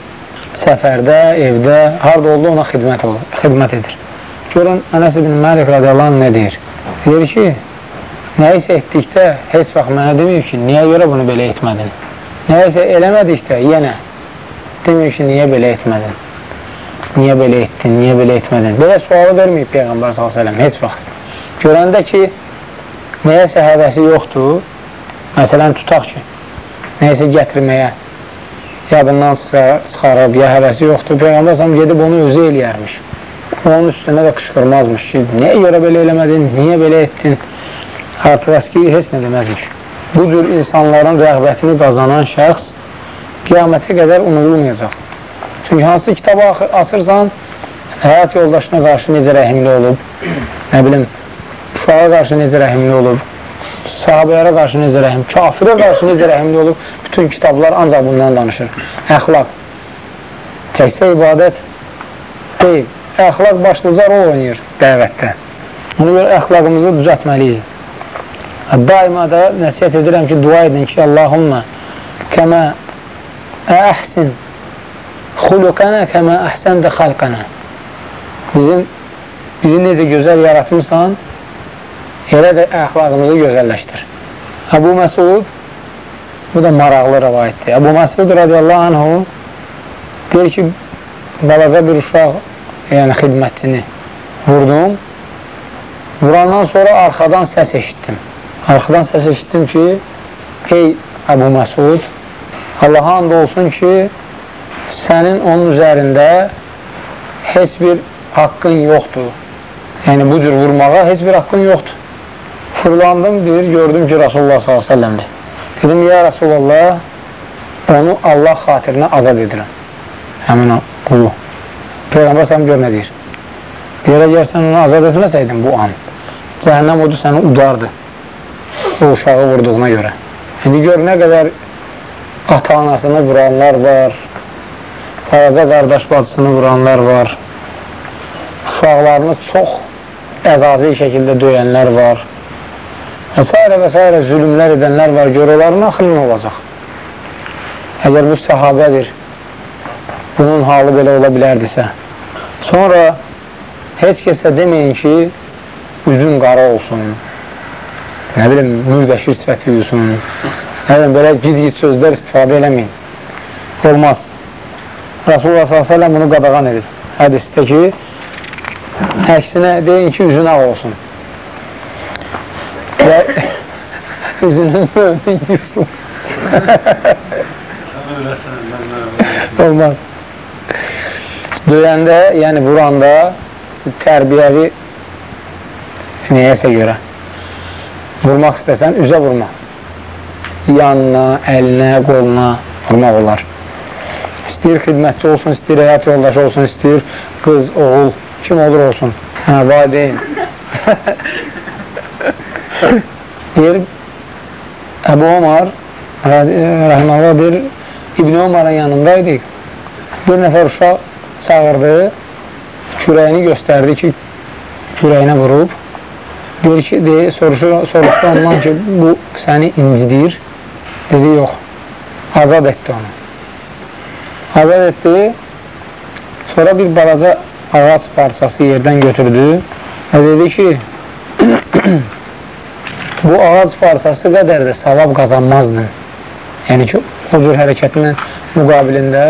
Səfərdə, evdə, harada oldu ona xidmət, olur, xidmət edir. Görün, Ənəs ibn Məlik radiyallahu nə deyir? Deyir ki, nəyisə etdikdə heç vaxt mənə deməyib ki, niyə görə bunu belə etmədin? Nəyisə eləmədikdə yenə deməyib ki, niyə belə etmədin? Niyə belə etdin, niyə belə etmədin? Belə sualı verməyib Peyğəmbər s.ə.v heç vaxt. Görəndə ki, nəyəsə həvəsi yoxdur, məsələn, tutaq ki, nəyəsə gətirməyə yadından çıxarıb, ya həvəsi yoxdur, Peyğəmbər səhəm gedib onu özü eləyərmiş. Onun üstünə də qışqırmazmış ki, niyə görə belə eləmədin, niyə belə etdin, artıq əski heç nə deməzmiş. Bu cür insanların rəğbətini qazanan şəxs qiyamətə qədər unudulmayacaq. Çünki hansı kitabı açırsan, həyat yoldaşına qarşı necə rəhimli olub, nə bilim, uşağa qarşı necə rəhimli olub, sahabələrə qarşı necə rəhim, kafirə qarşı necə rəhimli olub, bütün kitablar ancaq bundan danışır. Əxlaq. Təkcə ibadət deyil. Əxlaq başlıca rol oynayır dəvətdə. Ona görə əxlaqımızı düzətməliyik. Daima da nəsiyyət edirəm ki, dua edin ki, Allahumma kəmə əhsin xuluqənə kəmə əhsən də xalqənə bizim bizi necə gözəl yaratmışsan elə də əxlaqımızı gözəlləşdir. Əbu Məsud bu da maraqlı rəvayətdir. Əbu Məsud radiyallahu anhu deyir ki, balaca bir uşaq yəni xidmətçini vurdum. Vurandan sonra arxadan səs eşitdim. Arxadan səs eşitdim ki, ey Əbu Məsud, Allaha and olsun ki, sənin onun üzərində heç bir haqqın yoxdur. Yəni, bu cür vurmağa heç bir haqqın yoxdur. Fırlandım, deyir, gördüm ki, Rasulullah s.ə.vədir. Dedim, ya Rasulullah, onu Allah xatirinə azad edirəm. Həmin o qullu. Peyğəmbər səhəm gör nə deyir. Deyir, əgər sən onu azad etməsəydin bu an, cəhənnəm odu səni udardı o uşağı vurduğuna görə. İndi gör nə qədər ata-anasını vuranlar var, balaca qardaş bacısını vuranlar var, uşaqlarını çox əzazi şəkildə döyənlər var və s. və s. zülümlər edənlər var, gör onların axırı nə olacaq? Əgər bu səhabədir, bunun halı belə ola bilərdirsə, sonra heç kəsə deməyin ki, üzün qara olsun, nə bilim, mürdəşir sifət yuyusun, nə bilim, belə giz-giz sözlər istifadə eləməyin. Olmaz. Rasulullah s.ə.v bunu qadağan edir. Hədisdə ki, əksinə deyin ki, üzün ağ olsun. Və (coughs) üzünün mömin yusun. Olmaz. Döyəndə, yəni vuranda tərbiyəvi neyəsə görə vurmaq istəsən, üzə vurma. Yanına, əlinə, qoluna vurmaq olar. İstəyir xidmətçi olsun, istəyir həyat yoldaşı olsun, istəyir qız, oğul, kim olur olsun. Hə, valideyn. (laughs) deyir, Əbu Omar, rəhməllah deyir, İbn Omarın yanındaydı. Bir nəfər uşaq çağırdı, kürəyini göstərdi ki, kürəyinə vurub. Deyir ki, deyir, soruşur, soruşdu ondan ki, bu səni incidir. Dedi, yox, azad etdi onu. Azad etdi, sonra bir balaca ağac parçası yerdən götürdü və dedi ki, (clears throat) bu ağac parçası qədər də savab qazanmazdın. Yəni ki, o cür hərəkətinin müqabilində